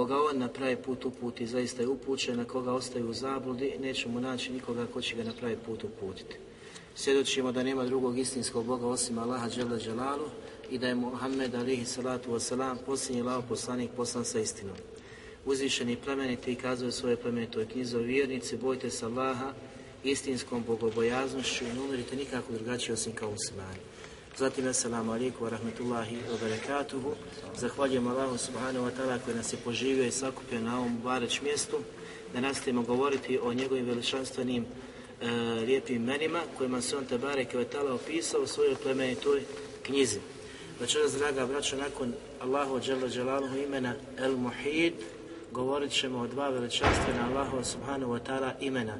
koga on na pravi put uputi, zaista je upućen, a koga ostaje u zabludi, nećemo naći nikoga ko će ga na pravi put uputiti. Svjedočimo da nema drugog istinskog Boga osim Allaha Đele Đelalu i da je Muhammed alihi salatu wasalam posljednji lao poslanik poslan sa istinom. Uzvišeni plemeniti kazuje svoje plemenitoj knjizi o vjernici, bojte se Allaha istinskom bogobojaznošću i ne umirite nikako drugačije osim kao muslimani. Zatim, assalamu alaikum wa rahmatullahi wa barakatuhu. Zahvaljujem Allahu subhanahu wa ta'ala koji nas je poživio i sakupio na ovom bareć mjestu da nastavimo govoriti o njegovim veličanstvenim e, lijepim imenima kojima se on te bareke wa ta'ala opisao u svojoj plemenitoj knjizi. Večeras, draga braćo, nakon Allahu dželaluhu imena El Muhid, govorit ćemo o dva veličanstvena Allahu subhanahu wa ta'ala imena.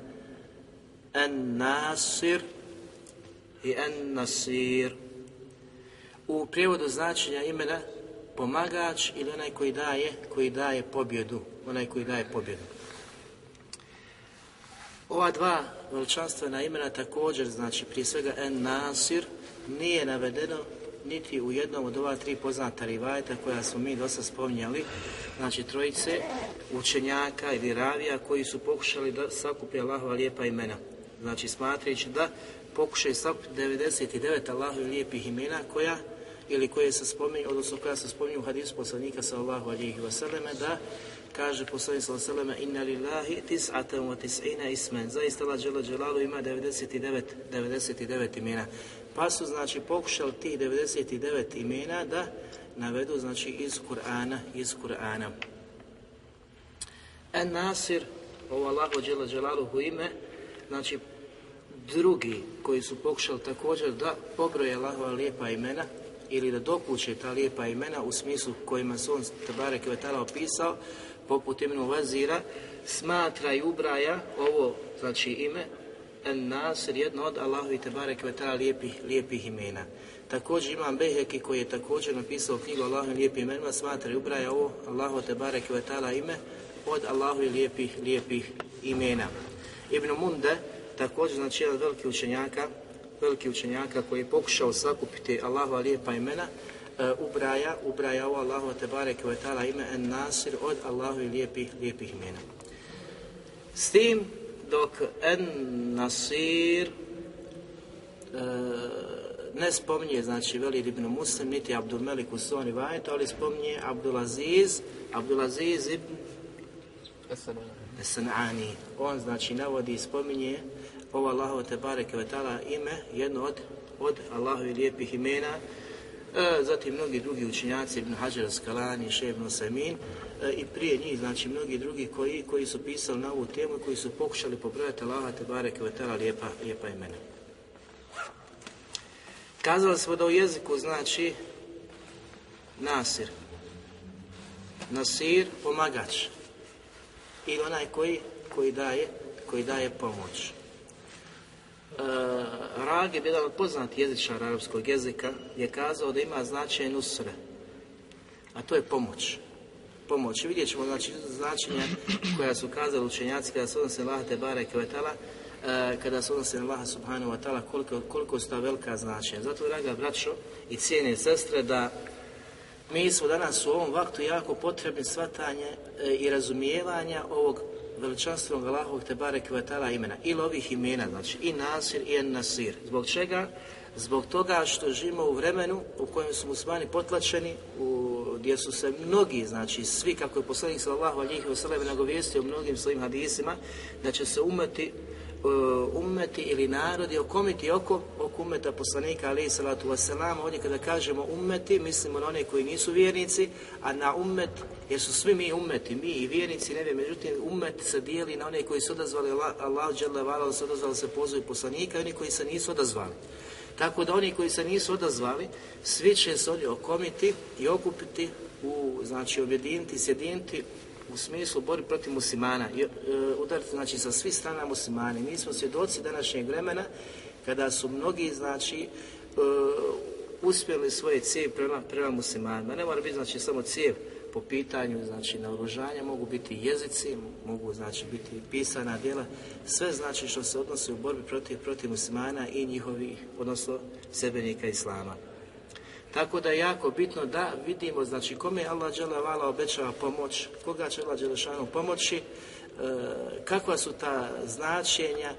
En Nasir i En Nasir. U prijevodu značenja imena pomagač ili onaj koji daje, koji daje pobjedu, onaj koji daje pobjedu. Ova dva veličanstvena imena također, znači prije svega En Nasir, nije navedeno niti u jednom od ova tri poznata rivajeta koja smo mi dosta spominjali, znači trojice učenjaka ili ravija koji su pokušali da sakupe Allahova lijepa imena. Znači smatrajući da pokušaju sakupiti 99 Allahovi lijepih imena koja ili koje se spominju, odnosno koja se spominju u hadisu poslanika sallallahu alihi wasallam da kaže poslanik alihi wasallam inna lillahi tis'atan wa tis'ina ismen zaista Allah dželle dželalu ima 99 99 imena. Pa su znači pokušali tih 99 imena da navedu znači iz Kur'ana iz Kur'ana. En Nasir ovo Allahu dželaluhu ime znači drugi koji su pokušali također da pobroje Allahova lijepa imena ili da dokuće ta lijepa imena u smislu kojima se on Tabare Kvetala opisao, poput imenu Vazira, smatra i ubraja ovo, znači ime, En Nasir, jedno od Allahovi Tabare Kvetala lijepih, lijepih imena. Također imam Beheki koji je također napisao knjigu Allahovim lijepim imenima, smatra i ubraja ovo Allahu Tabare Kvetala ime od Allahovi lijepih, lijepih imena. Ibn Munde, također znači jedan veliki učenjaka, veliki učenjaka koji je pokušao sakupiti Allahova lijepa imena, e, ubraja, ubraja ovo Allahova Tebare Kvetala ime En Nasir od Allahovi lijepih, lijepih imena. S tim, dok En Nasir e, ne spominje, znači, Velid ibn Muslim, niti Abdul Melik u Soni Vajetu, ali spominje Abdulaziz, Abdulaziz ibn Sanani. On, znači, navodi i spominje ovo Allahovo te bareke ime, jedno od, od Allahovi lijepih imena, e, zatim mnogi drugi učenjaci, Ibn Hajar Skalani, Še Ibn Samin, e, i prije njih, znači mnogi drugi koji, koji su pisali na ovu temu i koji su pokušali pobrojati Allaha te bareke lijepa, lijepa imena. Kazali smo da u jeziku znači Nasir, Nasir, pomagač, i onaj koji, koji daje, koji daje pomoć. Uh, Ragib, jedan od poznatih jezičara arapskog jezika, je kazao da ima značaj nusre, a to je pomoć. Pomoć. Vidjet ćemo znači, značenja koja su kazali učenjaci kada se odnose Lahate Bare Kvetala, e, kada se Allaha subhanahu wa ta'ala koliko, koliko su ta velika značenja. Zato, draga braćo i cijene sestre, da mi smo danas u ovom vaktu jako potrebni svatanje e, i razumijevanja ovog veličanstvenog Allahovog te barek imena ili ovih imena, znači i Nasir i En Nasir. Zbog čega? Zbog toga što živimo u vremenu u kojem su muslimani potlačeni, u, gdje su se mnogi, znači svi, kako je poslanik sallallahu alihi wasallam nagovijestio u mnogim svojim hadisima, da će se umeti uh, umeti ili narodi okomiti oko, oko umeta poslanika alihi salatu wasalam. Ovdje kada kažemo umeti, mislimo na one koji nisu vjernici, a na umet, jer su svi mi umeti, mi i vjernici, ne međutim umet se dijeli na one koji su odazvali Allah, Allah se odazvali se pozove poslanika i oni koji se nisu odazvali. Tako da oni koji se nisu odazvali, svi će se ovdje okomiti i okupiti, u, znači objediniti, sjediniti u smislu borbi protiv muslimana, e, udariti znači sa svih strana muslimani. Mi smo svjedoci današnjeg vremena kada su mnogi znači e, uspjeli svoje cijev prema, prema muslimanima. Ne mora biti znači samo cijev po pitanju znači naoružanja mogu biti jezici, mogu znači biti pisana djela, sve znači što se odnosi u borbi protiv, protiv muslimana i njihovih, odnosno sebenika islama. Tako da je jako bitno da vidimo znači kome Allah vala obećava pomoć, koga će Allah Đelešanu pomoći, e, kakva su ta značenja,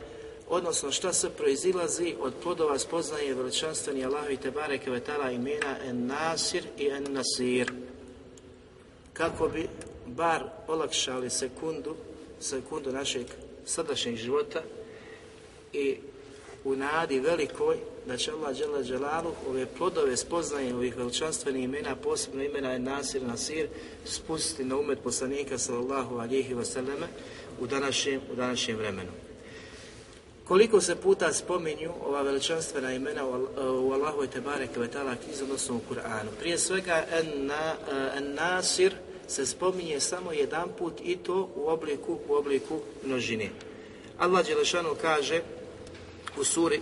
odnosno šta se proizilazi od plodova spoznaje veličanstveni Allah i Tebare Kevetala imena En Nasir i En Nasir. Kako bi bar olakšali sekundu, sekundu našeg sadašnjeg života i u nadi velikoj da će Allah Đela Đelalu ove plodove spoznaje ovih veličanstvenih imena, posebno imena Nasir Nasir, spustiti na umet poslanika sallallahu alihi wasallam u današnjem, u današnjem vremenu. Koliko se puta spominju ova veličanstvena imena u Allahu i Tebare Kvetala knjizi, odnosno u Kur'anu. Prije svega en, na, en Nasir se spominje samo jedan put i to u obliku, u obliku množine. Allah Đelešanu kaže u suri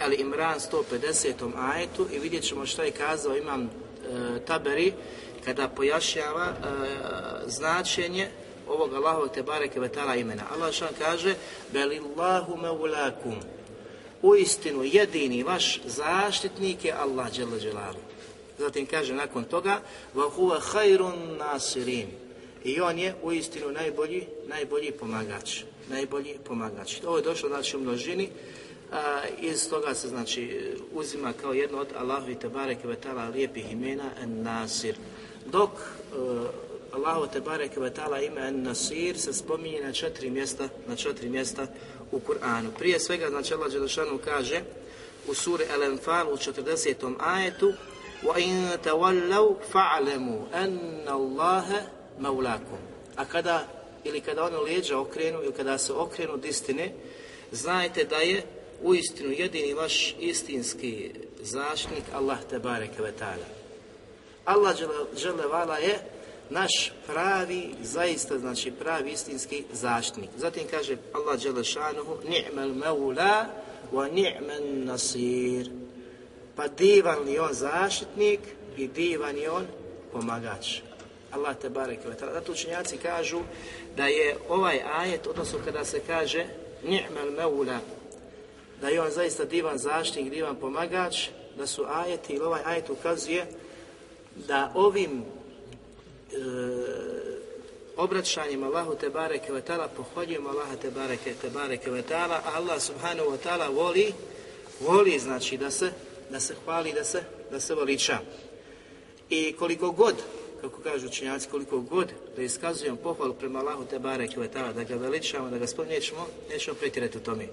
Ali Imran 150. ajetu i vidjet ćemo što je kazao imam e, Taberi kada pojašnjava e, značenje ovog Allahovog te bareke imena. Allah šan kaže Belillahu meulakum u istinu jedini vaš zaštitnik je Allah Đelešanu. Zatim kaže nakon toga huwa khairun nasirin. I on je uistinu najbolji, najbolji pomagač. Najbolji pomagač. Ovo je došlo znači u množini. A, iz toga se znači uzima kao jedno od Allahu i Tebareke Vetala lijepih imena en Nasir. Dok uh, Allahu Tebareke Vetala ime en Nasir se spominje na četiri mjesta, na četiri mjesta u Kur'anu. Prije svega znači Allah Đelešanu kaže u suri El-Enfal u 40. ajetu وَإِن تَوَلَّوْا فَعْلَمُوا أَنَّ اللَّهَ مَوْلَاكُمْ A kada, ili kada ono lijeđa okrenu, ili kada se okrenu od istine, znajte da je uistinu jedini vaš istinski zaštitnik Allah te bareke ve ta'ala. Allah vala je naš pravi, zaista znači pravi istinski zaštitnik. Zatim kaže Allah šanuhu ni'mal maula wa ni'man nasir pa divan li on zaštitnik i divan je on pomagač. Allah te barek Zato učenjaci kažu da je ovaj ajet, odnosno kada se kaže ni'mal meula, da je on zaista divan zaštitnik, divan pomagač, da su ajeti ili ovaj ajet ukazuje da ovim e, obraćanjem Allahu te bareke ve pohvaljujemo Allaha te bareke te bareke Allah subhanahu wa taala voli voli znači da se da se hvali, da se, da se veliča. I koliko god, kako kažu učenjaci, koliko god da iskazujemo pohvalu prema Allahu te barek da ga veličamo, da ga spominjemo, nećemo, pretjerati u tome.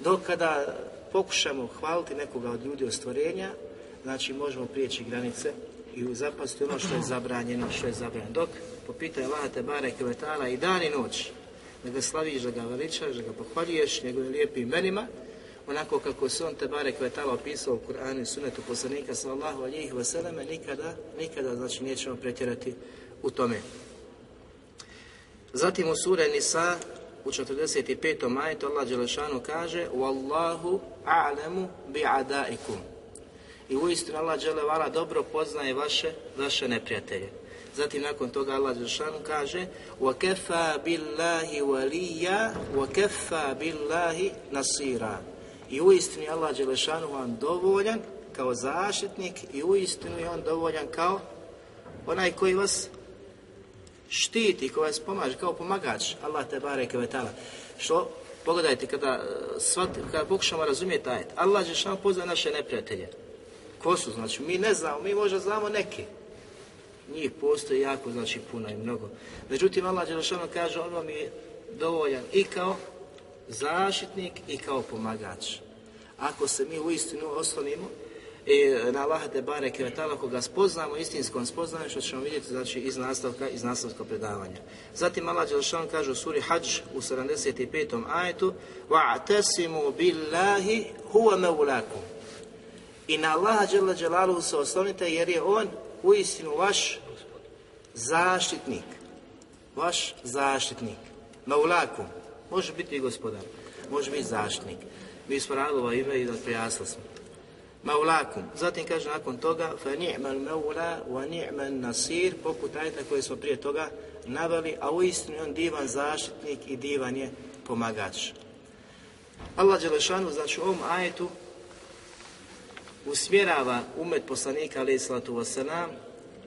Dok kada pokušamo hvaliti nekoga od ljudi od stvorenja, znači možemo prijeći granice i zapasti ono što je zabranjeno, što je zabranjeno. Dok po pitanju Allaha te barek i dan i noć, da ga slaviš, da ga veličaš, da ga pohvaljuješ njegovim lijepim imenima, onako kako se on Tebare Kvetala opisao u Kur'anu i sunetu poslanika sallahu alijih vseleme, nikada, nikada znači nećemo pretjerati u tome. Zatim u sure Nisa u 45. majetu Allah Đelešanu kaže Wallahu a'lemu bi'adaikum i uistinu Allah Đelevala dobro poznaje vaše, vaše neprijatelje. Zatim nakon toga Allah Đelšanu kaže وَكَفَى بِاللَّهِ وَلِيَّا وَكَفَى بِاللَّهِ نَصِيرًا i uistinu je Allah Đelešanu vam dovoljan kao zaštitnik i uistinu je on dovoljan kao onaj koji vas štiti, koji vas pomaže, kao pomagač. Allah te bareke ve ta'ala. Što? Pogledajte, kada, svat, kada pokušamo razumjeti ajet, Allah Đelešanu pozna naše neprijatelje. Ko su? Znači, mi ne znamo, mi možda znamo neki. Njih postoji jako, znači puno i mnogo. Međutim, Allah Đelešanu kaže, on vam je dovoljan i kao zaštitnik i kao pomagač. Ako se mi uistinu oslonimo i na Allaha te bareke ve ako ga spoznamo istinskom spoznanjem što ćemo vidjeti znači iz nastavka iz nastavka predavanja. Zatim Allah dželle kaže u suri Hadž u 75. ajetu: "Wa'tasimu billahi huwa mawlakum." I na Allaha dželaluhu se oslonite jer je on uistinu vaš zaštitnik. Vaš zaštitnik. Maulakum. Može biti i gospodar. Može biti zaštitnik. Mi smo ovo ime i prijasli smo. Maulakum. Zatim kaže nakon toga fa ni'mal maula wa ni'mal nasir poput ajta koje smo prije toga naveli, a uistinu on divan zaštitnik i divan je pomagač. Allah Đelešanu, znači u ovom ajetu usmjerava umet poslanika alaih sallatu wasalam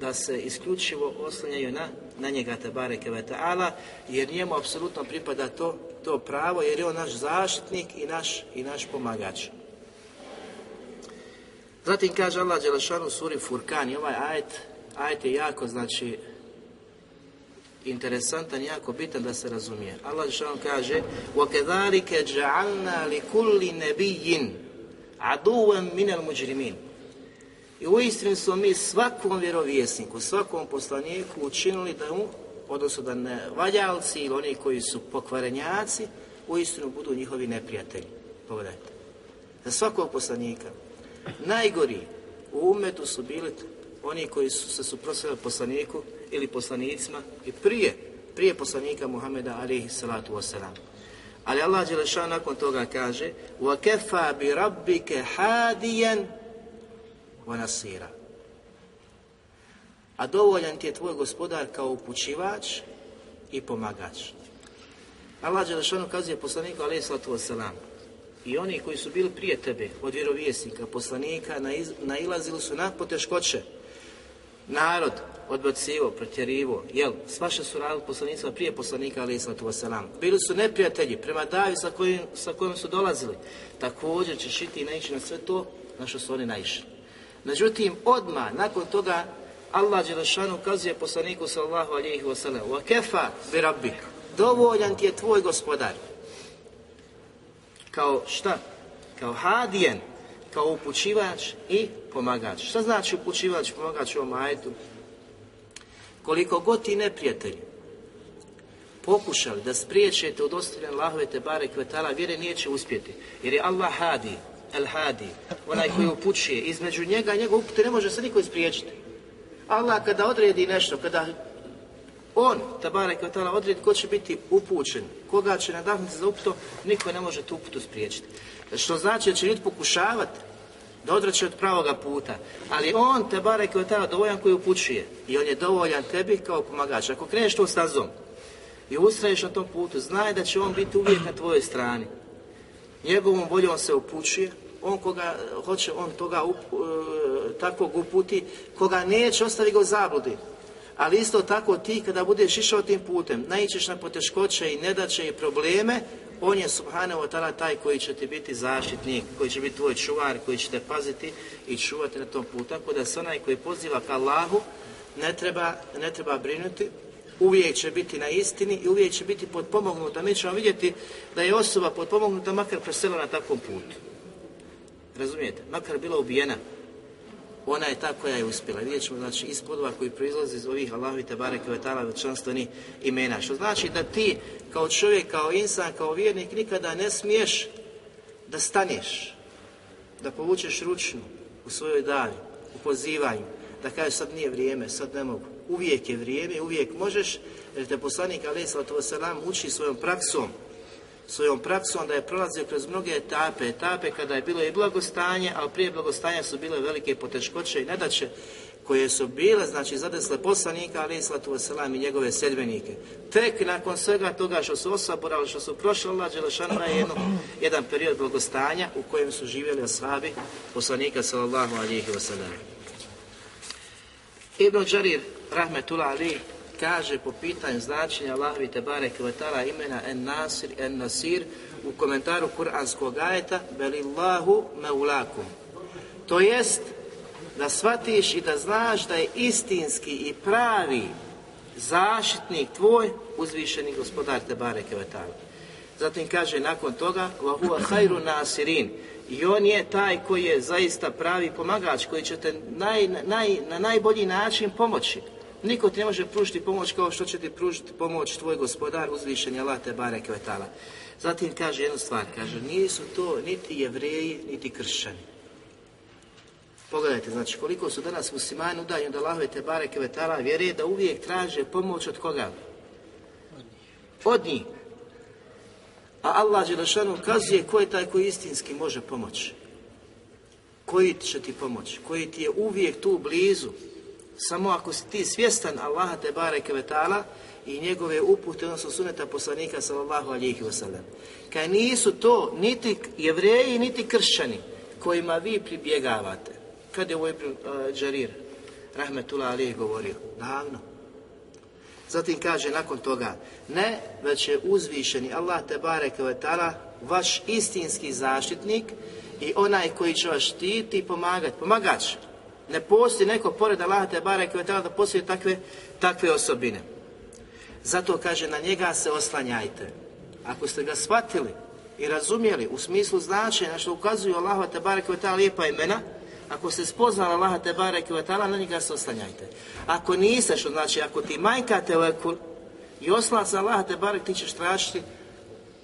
da se isključivo oslanjaju na, na njega te bareke ve ta'ala, jer njemu apsolutno pripada to, to pravo, jer je on naš zaštitnik i naš, i naš pomagač. Zatim kaže Allah Đelešanu u suri Furkan i ovaj ajet, ajet je jako, znači, interesantan, jako bitan da se razumije. Allah Đelešanu kaže وَكَذَلِكَ جَعَلْنَا لِكُلِّ نَبِيِّن عَدُوًا مِنَ الْمُجْرِمِينَ I uistinu smo mi svakom vjerovjesniku, svakom poslaniku učinili da mu, odnosno da ne valjalci ili oni koji su pokvarenjaci, uistinu budu njihovi neprijatelji. Pogledajte. Za svakog poslanika. Najgori u umetu su bili oni koji su se suprotstavili poslaniku ili poslanicima i prije, prije poslanika Muhameda alihi salatu wasalam. Ali Allah Đelešan nakon toga kaže وَكَفَا بِرَبِّكَ حَادِيًا وَنَسِيرًا A dovoljan ti je tvoj gospodar kao upućivač i pomagač. Allah Đelešan ukazuje poslaniku alihi salatu wasalam i oni koji su bili prije tebe, od vjerovjesnika, poslanika, nailazili su na poteškoće. Narod odbacivo, pretjerivo, jel, svaša su radili poslanicima prije poslanika, ali islatu wasalam. Bili su neprijatelji prema davi sa kojim, sa kojim su dolazili. Također će šiti i naići na sve to na što su oni naišli. Međutim, odmah, nakon toga, Allah Đelešanu ukazuje poslaniku sallahu alihi wasalam, wa kefa bi rabbi, dovoljan ti je tvoj gospodar kao šta? Kao hadijen, kao upućivač i pomagač. Šta znači upućivač i pomagač u ovom ajetu? Koliko god ti neprijatelji pokušali da spriječete od ostavljene Allahove te bare kvetala, vjere nije će uspjeti. Jer je Allah hadi, el hadi, onaj koji upućuje, između njega i njegov upute ne može se niko ispriječiti. Allah kada odredi nešto, kada on, Tabarek Vatala, odredi ko će biti upućen, koga će nadahnuti za uputo, niko ne može tu uputu spriječiti. Što znači da će ljudi pokušavati da odreće od pravoga puta. Ali on, Tabarek Vatala, dovoljan koji upućuje. I on je dovoljan tebi kao pomagač. Ako kreneš to stazom i ustraješ na tom putu, znaj da će on biti uvijek na tvojoj strani. Njegovom voljom se upućuje, on koga hoće, on toga up, e, takvog uputi, koga neće, ostavi ga u zabludi ali isto tako ti kada budeš išao tim putem, naićeš na poteškoće i nedaće i probleme, on je subhanahu wa ta'ala taj koji će ti biti zaštitnik, koji će biti tvoj čuvar, koji će te paziti i čuvati na tom putu. Tako da se onaj koji poziva ka Allahu ne treba, ne treba brinuti, uvijek će biti na istini i uvijek će biti potpomognuta. Mi ćemo vidjeti da je osoba potpomognuta makar presela na takvom putu. Razumijete? Makar bila ubijena, ona je ta koja je uspjela. Vidjet ćemo, znači, iz koji proizlaze iz ovih Allahu te bareke ve ta'ala veličanstveni imena. Što znači da ti, kao čovjek, kao insan, kao vjernik, nikada ne smiješ da staneš, da povučeš ručnu u svojoj davi, u pozivanju, da kažeš sad nije vrijeme, sad ne mogu. Uvijek je vrijeme, uvijek možeš, jer te poslanik alaih uči svojom praksom, svojom praksom da je prolazio kroz mnoge etape, etape kada je bilo i blagostanje, ali prije blagostanja su bile velike poteškoće i nedaće koje su bile, znači zadesle poslanika, ali islatu wasalam i njegove sedbenike. Tek nakon svega toga što su osaborali, što su prošli Allah Đelešanu jedno, jedan period blagostanja u kojem su živjeli ashabi poslanika sallallahu alihi wasallam. Ibn Đarir, rahmetullah ali, kaže po pitanju značenja Allahovi Tebare Kvetala imena En Nasir, En Nasir u komentaru Kur'anskog ajeta Belillahu meulakum. To jest da shvatiš i da znaš da je istinski i pravi zaštitnik tvoj uzvišeni gospodar Tebare Kvetala. Zatim kaže nakon toga Vahuva hajru nasirin i on je taj koji je zaista pravi pomagač koji će te naj, naj, na najbolji način pomoći. Niko ti ne može pružiti pomoć kao što će ti pružiti pomoć tvoj gospodar uzvišeni Allah te bare kvetala. Zatim kaže jednu stvar, kaže nisu to niti jevreji, niti kršćani. Pogledajte, znači koliko su danas muslimani udaljeni od Allahove te bare kvetala, vjeruje da uvijek traže pomoć od koga? Od njih. A Allah Đelešanu ukazuje ko je taj koji istinski može pomoći. Koji će ti pomoći, koji ti je uvijek tu blizu, samo ako si ti svjestan Allaha te bareke vetala i njegove upute, odnosno suneta poslanika sallallahu alihi wasallam. Kaj nisu to niti jevreji, niti kršćani kojima vi pribjegavate. Kad je Ibn uh, Đarir, rahmetullah alihi, govorio? Davno. Zatim kaže nakon toga, ne, već je uzvišeni Allah te bareke vetala vaš istinski zaštitnik i onaj koji će vas štiti i pomagati. Pomagač. Ne postoji neko pored Allaha te bareke da postoje takve, takve osobine. Zato kaže na njega se oslanjajte. Ako ste ga shvatili i razumjeli u smislu značenja što ukazuju Allaha te bareke lijepa imena, ako ste spoznali Allaha te bareke na njega se oslanjajte. Ako niste, što znači ako ti manjka telekul i oslan se Allaha te barek, ti ćeš tražiti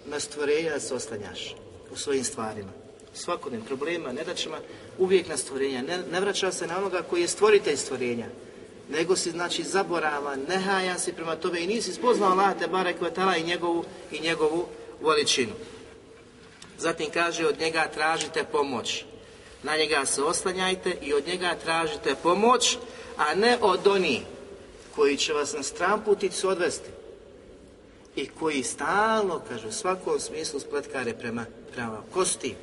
na stvorenja da se oslanjaš u svojim stvarima svakodnevnim problema, nedaćama, uvijek na stvorenja. Ne, ne vraća se na onoga koji je stvoritelj stvorenja, nego si znači zaborava, nehajan si prema tome i nisi spoznao Allah te barek i njegovu, i njegovu veličinu. Zatim kaže od njega tražite pomoć. Na njega se oslanjajte i od njega tražite pomoć, a ne od onih koji će vas na stran puticu odvesti i koji stalno, kaže, u svakom smislu spletkare prema, prema kosti,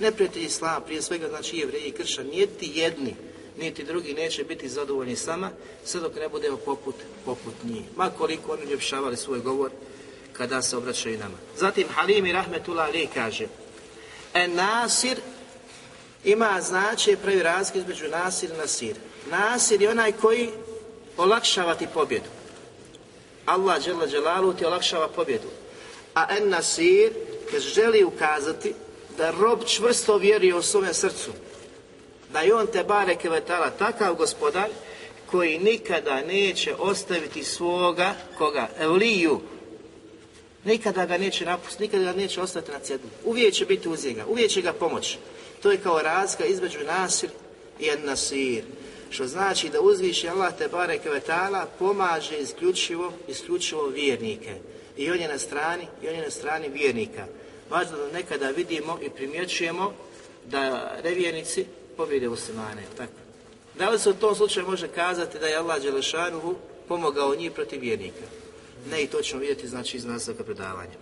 neprijatelji islama, prije svega znači jevreji i kršćani, niti jedni, niti drugi neće biti zadovoljni sama, sve dok ne budemo poput, poput njih. Ma koliko oni ljepšavali svoj govor kada se obraćaju nama. Zatim Halim i Rahmetullah Ali kaže En Nasir ima značaj pravi razlike između Nasir i Nasir. Nasir je onaj koji olakšava ti pobjedu. Allah dželle dželalu ti olakšava pobjedu. A En Nasir želi ukazati da rob čvrsto vjeruje u svome srcu, da je on te bare kevetala takav gospodar koji nikada neće ostaviti svoga, koga, Evliju, nikada ga neće napustiti, nikada ga neće ostati na cjedu. Uvijek će biti uz njega, uvijek će ga pomoći. To je kao razga između Nasir i Nasir. Što znači da uzviši Allah te bare kevetala pomaže isključivo, isključivo vjernike. I on je na strani, i on je na strani vjernika važno da nekada vidimo i primjećujemo da nevjernici pobjede muslimane. Tako. Da li se u tom slučaju može kazati da je Allah Đelešanuhu pomogao njih protiv vjernika? Ne, i to ćemo vidjeti znači iz nastavka predavanja.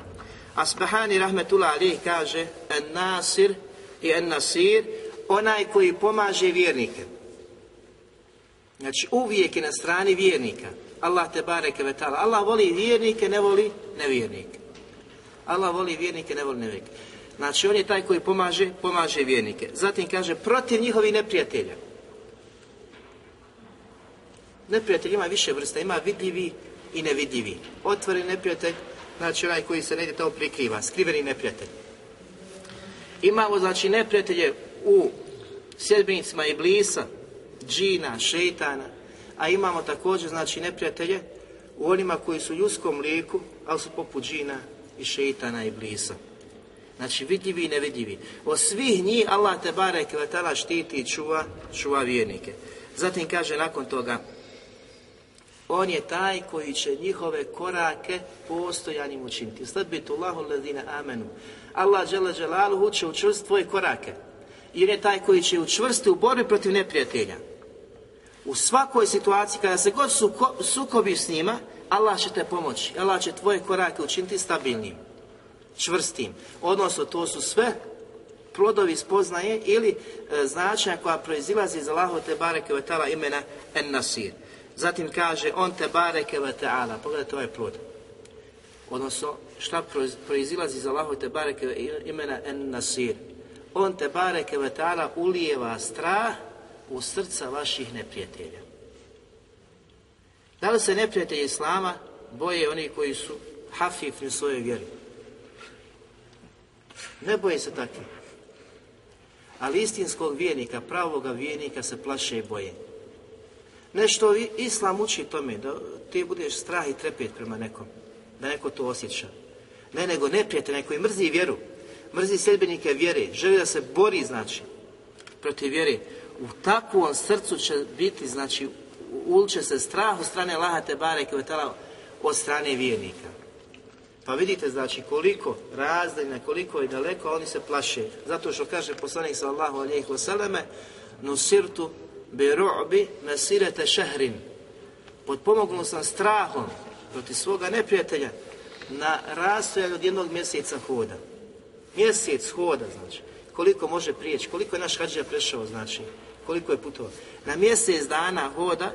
Asbahani Rahmetullah Ali kaže En Nasir i En Nasir onaj koji pomaže vjernike. Znači uvijek je na strani vjernika. Allah te bareke vetala. Allah voli vjernike, ne voli nevjernike. Allah voli vjernike, ne voli nevjernike. Znači on je taj koji pomaže, pomaže vjernike. Zatim kaže protiv njihovih neprijatelja. Neprijatelj ima više vrsta, ima vidljivi i nevidljivi. Otvoreni neprijatelj, znači onaj koji se negdje to prikriva, skriveni neprijatelj. Imamo znači neprijatelje u sjedbenicima i blisa, džina, šeitana, a imamo također znači neprijatelje u onima koji su u ljudskom liku, ali su poput džina, i šeitana i blisa. Znači vidljivi i nevidljivi. Od svih njih Allah te barek vatala štiti i čuva, čuva vjernike. Zatim kaže nakon toga, on je taj koji će njihove korake postojanim učiniti. Sledbitu Allahu ladina amenu. Allah džele dželaluhu će učvrstiti tvoje korake. Jer je taj koji će učvrstiti u borbi protiv neprijatelja. U svakoj situaciji, kada se god suko, sukobi s njima, Allah će te pomoći. Allah će tvoje korake učiniti stabilnim, čvrstim. Odnosno, to su sve plodovi spoznaje ili e, značenja koja proizilazi iz Allahu te bareke ve imena en nasir. Zatim kaže on te bareke ve ta'ala. Pogledajte ovaj plod. Odnosno, šta proizilazi iz Allahu te bareke imena en nasir. On te bareke ve ta'ala ulijeva strah u srca vaših neprijatelja. Da li se neprijatelji Islama boje oni koji su hafifni svojoj vjeri? Ne boje se takvi. Ali istinskog vijenika, pravoga vijenika se plaše i boje. Nešto Islam uči tome, da ti budeš strah i trepet prema nekom, da neko to osjeća. Ne, nego neprijatelj, neko i mrzi vjeru, mrzi sljedbenike vjere, želi da se bori, znači, protiv vjere. U takvom srcu će biti, znači, uliče se strah od strane Allaha te bareke od strane vjernika. Pa vidite znači koliko razdajna, koliko je daleko, oni se plaše. Zato što kaže poslanik sallahu alijih vseleme, nusirtu bi ru'bi nasirete šehrin. Potpomognu sam strahom protiv svoga neprijatelja na rastojanju od jednog mjeseca hoda. Mjesec hoda, znači. Koliko može prijeći, koliko je naš hađija prešao, znači. Koliko je putovao. Na mjesec dana hoda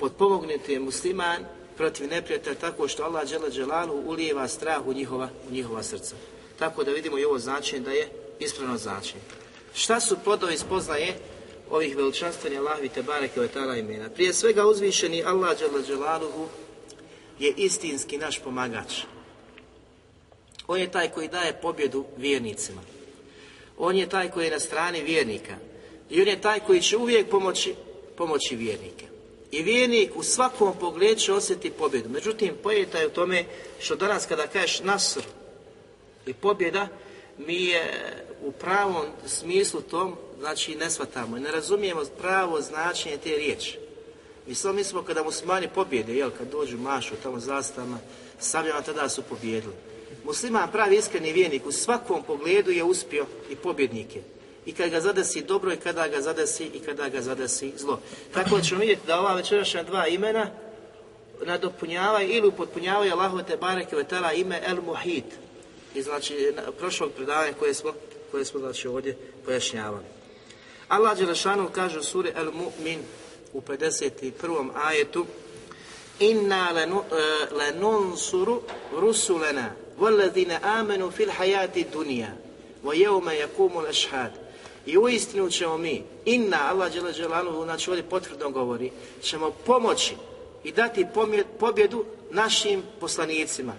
potpomognuti je musliman protiv neprijatelja tako što Allah dželle dželalu ulijeva strah u njihova, u njihova srca. Tako da vidimo i ovo značenje da je ispravno značenje. Šta su plodovi spoznaje ovih veličanstvenih Allahovi te bareke tala imena? Prije svega uzvišeni Allah dželle dželaluhu je istinski naš pomagač. On je taj koji daje pobjedu vjernicima. On je taj koji je na strani vjernika. I on je taj koji će uvijek pomoći, pomoći vjernike. I vijenik u svakom pogledu će osjeti pobjedu. Međutim, pojeta je u tome što danas kada kažeš nasr i pobjeda, mi je u pravom smislu tom, znači ne shvatamo i ne razumijemo pravo značenje te riječi. Mi samo mislimo kada muslimani pobjede, jel, kad dođu mašu tamo zastavama, sabljama, tada su pobjedili. Musliman pravi iskreni vijenik u svakom pogledu je uspio i pobjednike i kada ga zadesi dobro i kada ga zadesi i kada ga zadesi zlo. Tako da ćemo vidjeti da ova večerašnja dva imena nadopunjavaju ili upotpunjavaju Allahove te bareke vetala ime El Muhit. I znači prošlog predavanja koje smo, koje smo znači ovdje pojašnjavali. Allah Đelešanu kaže u suri El Mu'min u 51. ajetu Inna lenunsuru rusulena والذين amenu fil hayati dunija وَيَوْمَ يَكُومُ الْأَشْهَادِ i uistinu ćemo mi, inna Allah Đelešanu, znači ovdje potvrdno govori, ćemo pomoći i dati pobjedu našim poslanicima.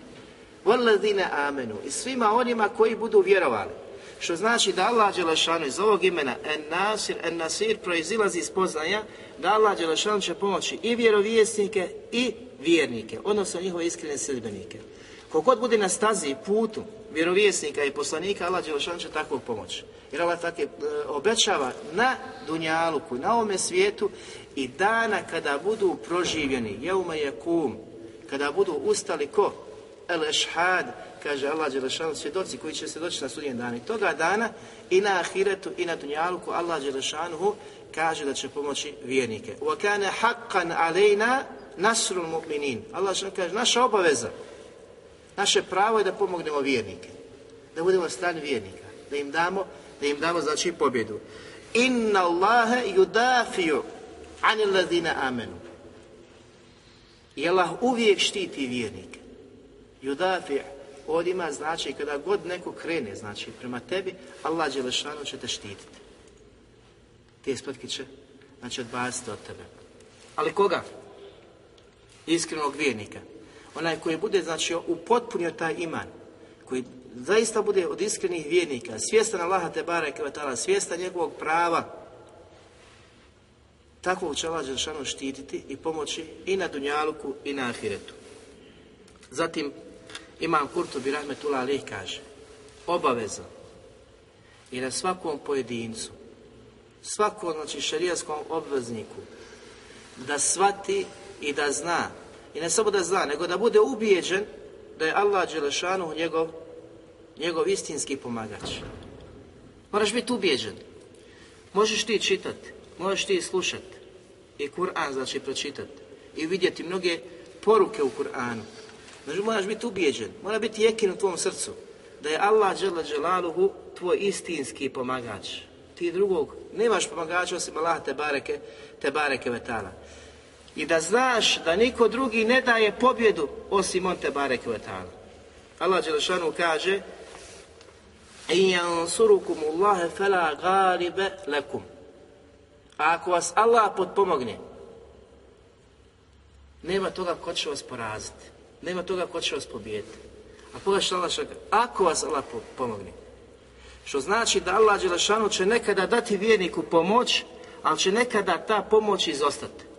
Volladine amenu i svima onima koji budu vjerovali. Što znači da Allah Đelešanu iz ovog imena En Nasir, En Nasir proizilazi iz poznanja da Allah Đelešanu će pomoći i vjerovjesnike i vjernike, odnosno njihove iskrene sredbenike. Kogod bude na stazi i putu vjerovjesnika i poslanika, Allah Đelšan će tako pomoć. Jer Allah tako e, obećava na Dunjaluku, na ovome svijetu i dana kada budu proživjeni jeuma je kum, kada budu ustali ko? El ešhad, kaže Allah Đelešanu, svjedoci koji će se doći na sudnjen dan. I toga dana i na ahiretu i na dunjaluku Allah Đelešanu kaže da će pomoći vjernike. Wa kana haqqan alejna nasrul mu'minin. Allah Đelešanu kaže, naša obaveza Naše pravo je da pomognemo vjernike, da budemo strani vjernika, da im damo, da im damo znači pobjedu. Inna Allahe yudafiju anil ladina amenu. I Allah uvijek štiti vjernike. Judafi od ima znači kada god neko krene znači prema tebi, Allah Đelešanu će te štititi. Te spletke će znači odbaciti od tebe. Ali koga? Iskrenog vjernika onaj koji bude znači upotpunio taj iman, koji zaista bude od iskrenih vjernika, svjestan Allaha te bareke vatala, svjestan njegovog prava, takvog će Allah Đelšanu štititi i pomoći i na Dunjaluku i na Ahiretu. Zatim Imam Kurtubi Rahmetullah Ali kaže obaveza i na svakom pojedincu, svakom znači šarijaskom obvezniku da svati i da zna i ne samo da zna, nego da bude ubijeđen da je Allah Đelešanu njegov, njegov istinski pomagač. Moraš biti ubijeđen. Možeš ti čitati, možeš ti slušati i Kur'an znači pročitati i vidjeti mnoge poruke u Kur'anu. Znači moraš biti ubijeđen, mora biti jekin u tvom srcu da je Allah dželaluhu tvoj istinski pomagač. Ti drugog nemaš pomagača osim Allah te bareke, te bareke vetala. I da znaš da niko drugi ne daje pobjedu osim on te bareke. Allah Đelešanu kaže lekum. A ako vas Allah potpomogne, nema toga ko će vas poraziti. Nema toga ko će vas pobijediti. A pogledaj Allah šaka, ako vas Allah pomogne. Što znači da Allah Đelešanu će nekada dati vjerniku pomoć, ali će nekada ta pomoć izostati.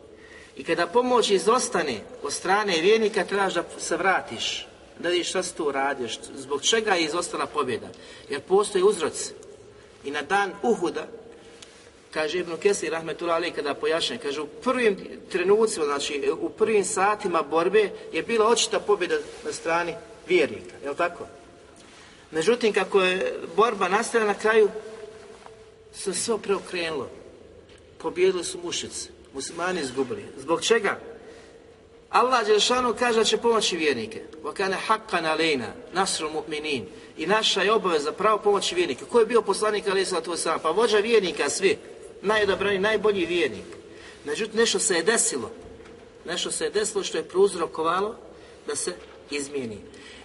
I kada pomoć izostane od strane vjernika, trebaš da se vratiš, da vidiš šta si tu uradio, zbog čega je izostala pobjeda. Jer postoji uzroc. I na dan Uhuda, kaže Ibn Kesir Rahmetullah Ali kada pojašnje, kaže u prvim trenucima, znači u prvim satima borbe je bila očita pobjeda na strani vjernika, je tako? Međutim, kako je borba nastavila na kraju, se sve preokrenulo. Pobjedili su mušice, muslimani izgubili. Zbog čega? Allah Đelšanu kaže da će pomoći vjernike. Vakane haqqan alejna, nasru mu'minin. I naša je obaveza pravo pomoći vjernike. Ko je bio poslanik alaih sallatu wasalam? Pa vođa vjernika svi. Najodabrani, najbolji vjernik. Međutim, nešto se je desilo. Nešto se je desilo što je prouzrokovalo da se izmijeni.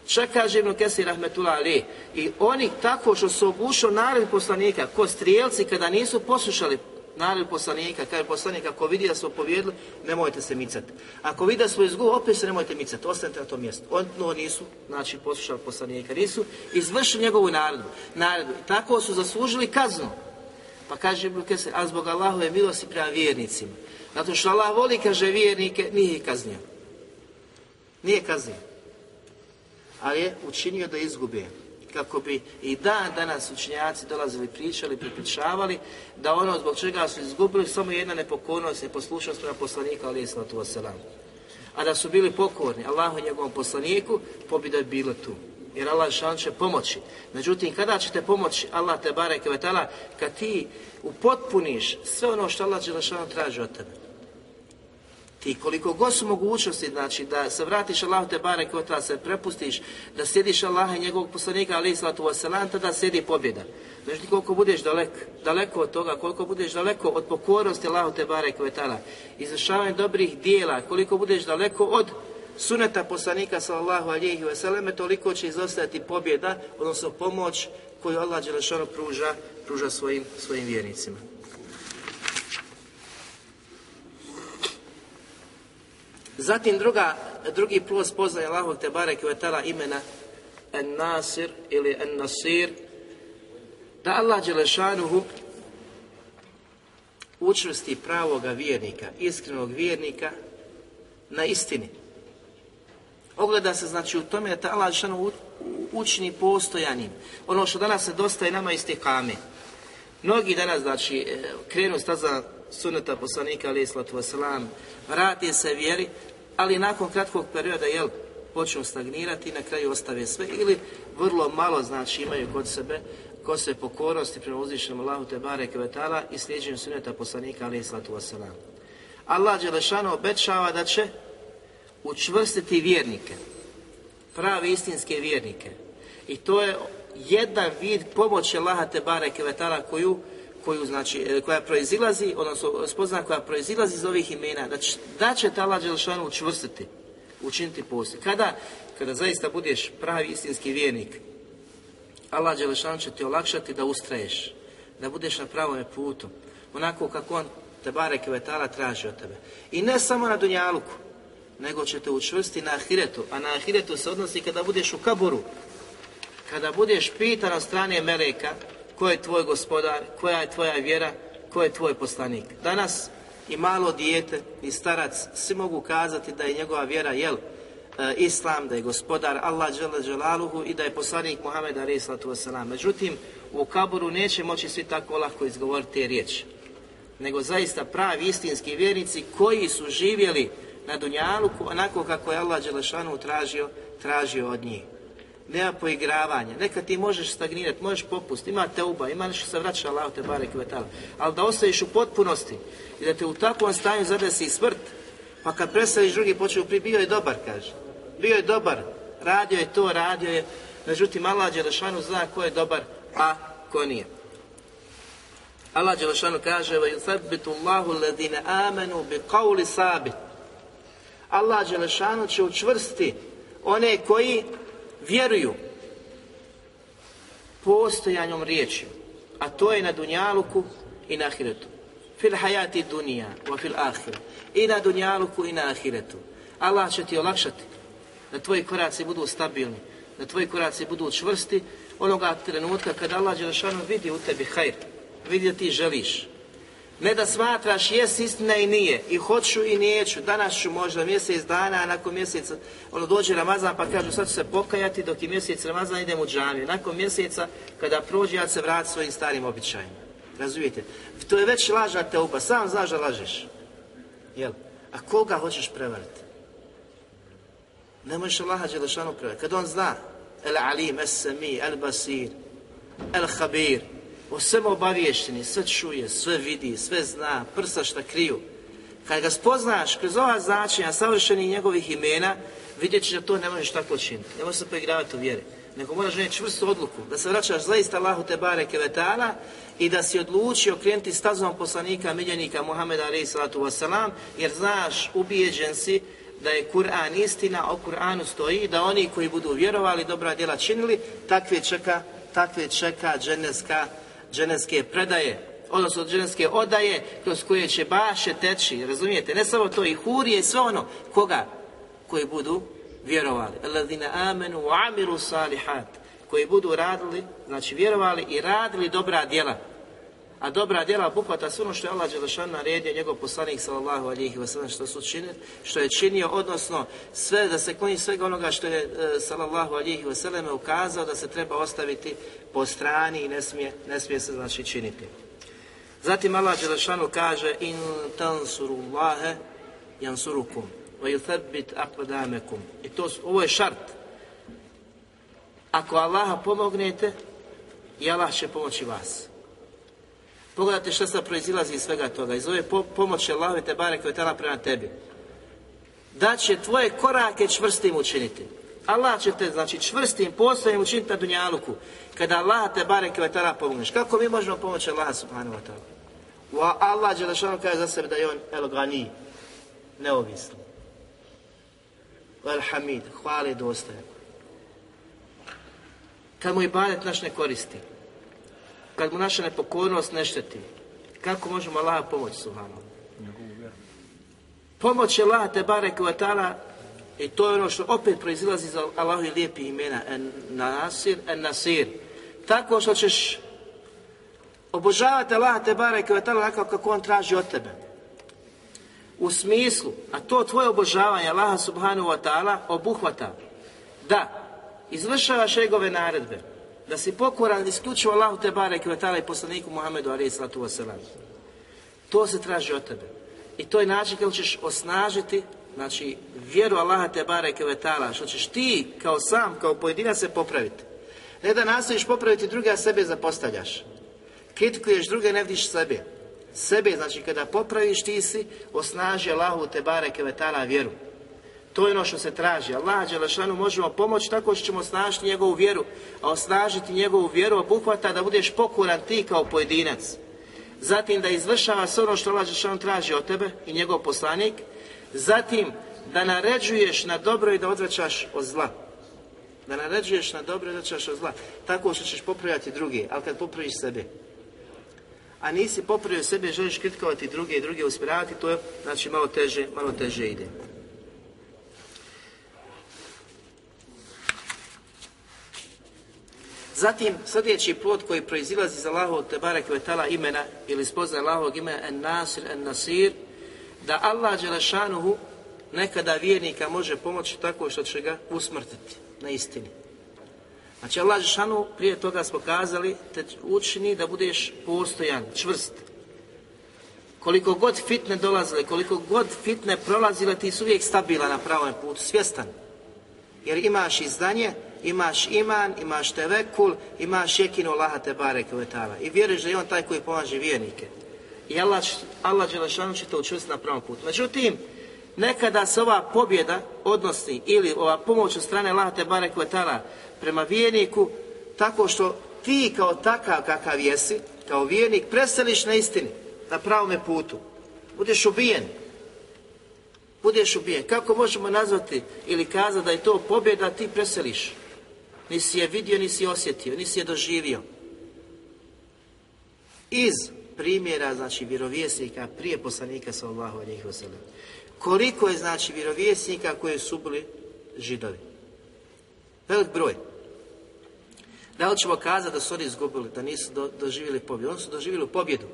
Čak kaže Ibn Kesir Rahmetullah Ali, i oni tako što su obušao narod poslanika, ko strijelci kada nisu poslušali narod poslanika, kaže poslanik, ako vidi da smo pobjedili, nemojte se micati. Ako vidi da smo izgubili, opet se nemojte micati, ostanite na tom mjestu. Oni no, nisu, znači, poslušali poslanika, nisu izvršili njegovu narodu. narodu. Tako su zaslužili kaznu. Pa kaže Ibn Kesir, a zbog Allahove milosti prema vjernicima. Zato što Allah voli, kaže vjernike, nije ih kaznio. Nije kaznio ali je učinio da izgube kako bi i dan danas učinjaci dolazili, pričali, prepričavali, da ono zbog čega su izgubili samo jedna nepokornost, neposlušnost prema poslanika, ali je slatu wasalam. A da su bili pokorni Allahu i njegovom poslaniku, pobjeda je bila tu. Jer Allah šan će pomoći. Međutim, kada će te pomoći Allah te barek vetala, kad ti upotpuniš sve ono što Allah Đelešanu traži od tebe. Ti koliko god su mogućnosti, znači da se vratiš Allah te bare kota, se prepustiš, da sjediš Allaha i njegovog poslanika, ali islatu wasalam, tada sjedi pobjeda. Znači koliko budeš dalek, daleko od toga, koliko budeš daleko od pokornosti Allahu te bare kvetala, izvršavanje dobrih dijela, koliko budeš daleko od suneta poslanika sallallahu alihi wasallam, toliko će izostajati pobjeda, odnosno pomoć koju Allah Đelešanu pruža, pruža svojim, svojim vjernicima. Zatim druga, drugi plus poznaje Allahog te barek i imena En Nasir ili En Nasir da Allah Đelešanuhu učvrsti pravoga vjernika, iskrenog vjernika na istini. Ogleda se znači u tome da Allah Đelešanuhu učini postojanim. Ono što danas se dostaje nama kame. Mnogi danas znači e, krenu staza suneta poslanika alaih sallatu wasalam, vrati se vjeri, ali nakon kratkog perioda, jel, počnu stagnirati i na kraju ostave sve ili vrlo malo znači imaju kod sebe kod se pokornosti prema uzvišenom Allahu te barek vetala i slijeđenju suneta poslanika alaih sallatu wasalam. Allah Đelešanu obećava da će učvrstiti vjernike, pravi istinske vjernike. I to je jedan vid pomoći Allaha te bareke vetala koju koju znači, e, koja proizilazi, odnosno spozna koja proizilazi iz ovih imena, da će, da će ta Đelšanu učvrstiti, učiniti poslije. Kada, kada zaista budeš pravi istinski vjernik, Allah Đelšanu će ti olakšati da ustraješ, da budeš na pravome putu, onako kako on te bareke vetala traži od tebe. I ne samo na Dunjaluku, nego će te učvrsti na ahiretu, a na ahiretu se odnosi kada budeš u kaburu, kada budeš pitan od strane meleka, ko je tvoj gospodar, koja je tvoja vjera, ko je tvoj poslanik. Danas i malo dijete i starac svi mogu kazati da je njegova vjera jel e, islam, da je gospodar Allah dželle i da je poslanik Muhammed alejhi Međutim u kaburu neće moći svi tako lako izgovoriti te riječi. Nego zaista pravi istinski vjernici koji su živjeli na Dunjaluku onako kako je Allah Đelešanu tražio, tražio od njih nema poigravanja. Nekad ti možeš stagnirati, možeš popust, ima teuba, ima nešto se vraća Allah te barek Ali da ostaviš u potpunosti i da te u takvom stanju zadesi smrt, pa kad predstaviš drugi počeo pri, bio je dobar, kaže. Bio je dobar, radio je to, radio je. Međutim, Allah Đelešanu zna ko je dobar, a ko nije. Allah Đelešanu kaže وَيُثَبِّتُ اللَّهُ الَّذِينَ آمَنُوا بِقَوْلِ sabit. Allah Đelešanu će učvrsti one koji vjeruju postojanjom riječi, a to je na Dunjaluku i na Ahiretu. Fil hajati dunija, wa fil ahiru. I na Dunjaluku i na Ahiretu. Allah će ti olakšati da tvoji koraci budu stabilni, da tvoji koraci budu čvrsti onoga trenutka kada Allah Đelešanu vidi u tebi hajr, vidi da ti želiš, ne da smatraš jes istina i nije, i hoću i neću, danas ću možda mjesec dana, a nakon mjeseca, ono dođe Ramazan pa kažu sad ću se pokajati dok je mjesec Ramazan idem u džamiju. Nakon mjeseca kada prođe ja se vrati svojim starim običajima. Razumijete? To je već lažna upa, sam znaš da lažeš. Jel? A koga hoćeš prevariti? Ne možeš Allaha Đelešanu prevariti. Kad on zna, El Alim, Es Sami, El Basir, El Habir, o svemu obaviješteni, sve čuje, sve vidi, sve zna, prsa šta kriju. Kad ga spoznaš kroz ova značenja savršenih njegovih imena, vidjet ćeš da to ne možeš tako činiti. Ne možeš se poigravati u vjeri. Nego moraš ženi čvrstu odluku, da se vraćaš zaista Allahu te bareke vetala i da si odlučio krenuti stazom poslanika, miljenika Muhameda alaihi salatu wasalam, jer znaš, ubijeđen si da je Kur'an istina, o Kur'anu stoji, da oni koji budu vjerovali, dobra djela činili, takve čeka, takve čeka dženevska dženevske predaje, odnosno dženevske odaje kroz koje će baše teći, razumijete? Ne samo to, i hurije i sve ono. Koga? Koji budu vjerovali. Alladine amenu amiru salihat. Koji budu radili, znači vjerovali i radili dobra djela. A dobra djela obuhvata sve ono što je Allah Đelešan naredio, njegov poslanik sallallahu alihi wasallam što su činili, što je činio, odnosno sve da se kloni svega onoga što je e, sallallahu alihi wasallam ukazao da se treba ostaviti po strani i ne smije, ne smije se znači činiti. Zatim Allah Đelešanu kaže in tansurullahe jansurukum wa yuthabbit aqdamekum. I to, ovo je šart. Ako Allaha pomognete, i Allah će pomoći vas. Pogledajte što sad proizilazi iz svega toga. Iz ove po pomoći Allahove te bare koje je tala prema tebi. Da će tvoje korake čvrstim učiniti. Allah će te, znači, čvrstim postojem učiniti na Dunjaluku. Kada Allah te bare koje tala pomogneš. Kako mi možemo pomoći Allaha subhanahu wa ta'ala? Allah Đelešanu kaže za sebe da je on el gani, neovisni. El hamid, hvale dostaje. Kad mu i badet naš ne koristi, kad mu naša nepokornost ne šteti, kako možemo Allaha pomoći subhanahu? Pomoć je Allah te barek i to je ono što opet proizilazi za Allahu i lijepi imena en nasir, en nasir. Tako što ćeš obožavati Allah te barek onako kako on traži od tebe. U smislu, a to tvoje obožavanje Allaha subhanahu wa ta'ala obuhvata da izvršavaš njegove naredbe, da si pokoran isključivo Allahu te barek i poslaniku Muhammedu alaihi salatu wasalam. To se traži od tebe. I to je način kako ćeš osnažiti znači vjeru Allaha te bareke vetala, što ćeš ti kao sam, kao pojedinac se popraviti. Ne da nastojiš popraviti druge, a sebe zapostavljaš. Kritikuješ druge, ne vidiš sebe. Sebe, znači kada popraviš ti si, osnaži Allahu te bareke vetala vjeru. To je ono što se traži. Allah Đelešanu možemo pomoći tako što ćemo osnažiti njegovu vjeru, a osnažiti njegovu vjeru obuhvata da budeš pokoran ti kao pojedinac. Zatim da izvršava sve ono što Allah Đelešanu traži od tebe i njegov poslanik. Zatim da naređuješ na dobro i da odvraćaš od zla. Da naređuješ na dobro i da odvraćaš od zla. Tako što ćeš popravljati druge, ali kad popraviš sebe. A nisi popravio sebe, želiš kritikovati druge i druge uspiravati, to je znači malo teže, malo teže ide. Zatim, sljedeći plod koji proizilazi iz Allahovog Tebara Kvetala imena ili spoznaje Allahovog imena En Nasir, En Nasir, da Allah Đelešanuhu nekada vjernika može pomoći tako što će ga usmrtiti na istini. Znači Allah Đelešanuhu prije toga smo kazali te učini da budeš postojan, čvrst. Koliko god fitne dolazile, koliko god fitne prolazile, ti su uvijek stabilan na pravom putu, svjestan. Jer imaš izdanje Imaš iman, imaš tevekul, imaš jekinu Allaha te bareke I vjeruješ da je on taj koji pomaže vjernike. I Allah, Allah će to učvrstiti na pravom putu. Međutim, nekada se ova pobjeda odnosi ili ova pomoć od strane Allaha te bareke prema vjerniku tako što ti kao takav kakav jesi, kao vjernik, preseliš na istini, na pravome putu. Budeš ubijen. Budeš ubijen. Kako možemo nazvati ili kazati da je to pobjeda, ti preseliš. Nisi je vidio, nisi je osjetio, nisi je doživio. Iz primjera, znači, vjerovjesnika prije poslanika sallallahu alejhi ve Koliko je, znači, vjerovjesnika koji su bili židovi? Velik broj. Da li ćemo kazati da su oni izgubili, da nisu doživjeli pobjedu? Oni su doživjeli pobjedu.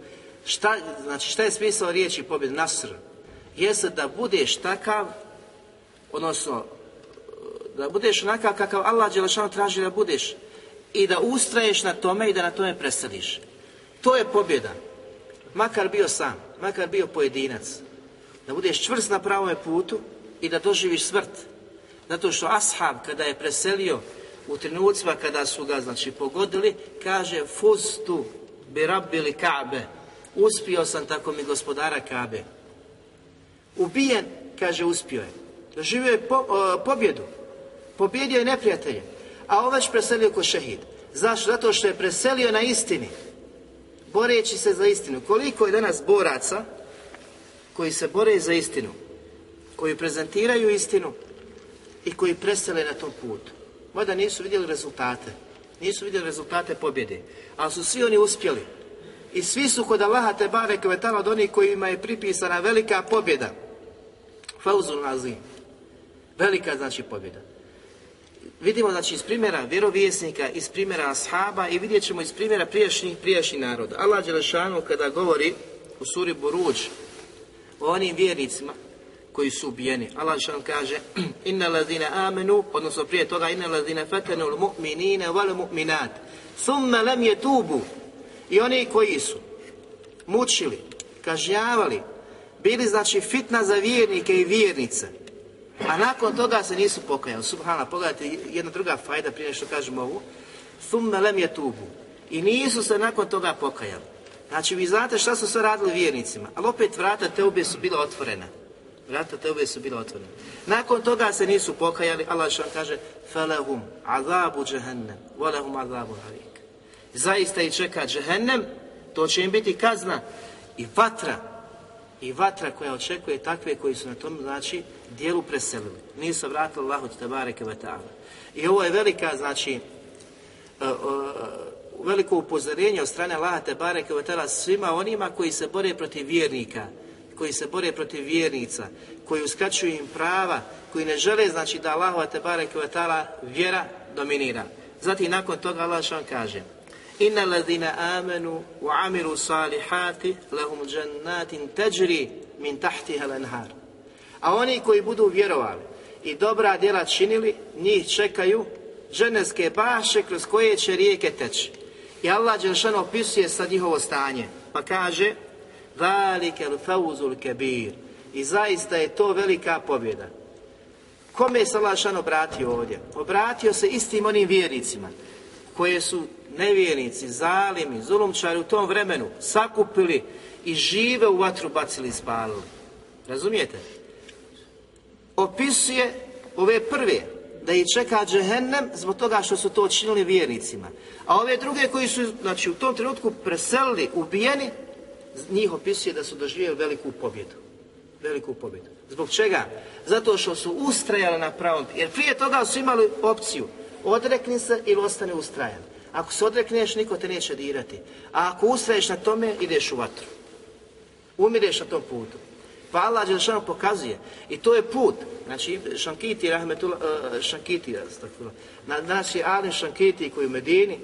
Šta, znači, šta je smisao riječi pobjedu? Nasr. Jeste da budeš takav, odnosno, da budeš onakav kakav Allah Đelešanu traži da budeš i da ustraješ na tome i da na tome preseliš. To je pobjeda. Makar bio sam, makar bio pojedinac. Da budeš čvrst na pravome putu i da doživiš smrt. Zato što ashab kada je preselio u trenucima kada su ga znači pogodili, kaže fustu bi rabili Kabe. Uspio sam tako mi gospodara Kabe. Ubijen, kaže uspio je. Doživio je pobjedu. Pobjedio je neprijatelje. A ovaj preselio ko šehid. Zašto? Zato što je preselio na istini. Boreći se za istinu. Koliko je danas boraca koji se bore za istinu, koji prezentiraju istinu i koji presele na tom putu. Mada nisu vidjeli rezultate. Nisu vidjeli rezultate pobjede. Ali su svi oni uspjeli. I svi su kod Allaha te bare kvetala od onih kojima je pripisana velika pobjeda. Fauzul nazim. Velika znači pobjeda. Vidimo znači iz primjera vjerovjesnika, iz primjera ashaba i vidjet ćemo iz primjera prijašnjih prijašnjih naroda. Allah Đelešanu kada govori u suri Buruđ o onim vjernicima koji su ubijeni. Allah što kaže inna amenu, odnosno prije toga inna ladina fatanu mu'minine wal mu'minat thumma lam yatubu i oni koji su mučili, kažnjavali, bili znači fitna za vjernike i vjernice, a nakon toga se nisu pokajali. Subhana, pogledajte jedna druga fajda prije što kažemo ovu. Thumme lem je tubu. I nisu se nakon toga pokajali. Znači vi znate šta su sve radili vjernicima, ali opet vrata te teube su bila otvorena. Vrata te teube su bila otvorena. Nakon toga se nisu pokajali, Allah što kaže Felehum azabu džehennem, volehum azabu harik. Zaista i čeka džehennem, to će im biti kazna i vatra i vatra koja očekuje takve koji su na tom znači dijelu preselili. Nisu vratili Allahu te bareke I ovo je velika znači uh, veliko upozorenje od strane Allaha te bareke svima onima koji se bore protiv vjernika koji se bore protiv vjernica, koji uskraćuju im prava, koji ne žele znači da Allahova te barek vjera dominira. Zatim nakon toga Allah što kaže Inna ladina amenu wa amiru salihati lahum jannatin tajri min tahtiha lanhar. A oni koji budu vjerovali i dobra djela činili, njih čekaju ženevske baše kroz koje će rijeke teći. I Allah Đelšan opisuje sad njihovo stanje. Pa kaže Zalike l kebir. I zaista je to velika pobjeda. Kome se Allah obratio ovdje? Obratio se istim onim vjernicima koje su nevjernici, zalimi, zulumčari u tom vremenu sakupili i žive u vatru bacili i spalili. Razumijete? Opisuje ove prve da ih čeka džehennem zbog toga što su to činili vjernicima. A ove druge koji su znači, u tom trenutku preselili, ubijeni, njih opisuje da su doživjeli veliku pobjedu. Veliku pobjedu. Zbog čega? Zato što su ustrajali na pravom, jer prije toga su imali opciju odrekni se ili ostane ustrajan. Ako se odrekneš, niko te neće dirati. A ako ustraješ na tome, ideš u vatru. Umireš na tom putu. Pa Allah Đelšanu pokazuje. I to je put. Znači, Šankiti, Rahmetullah, uh, Šankiti, na, naš je Alim Šankiti koji u Medini,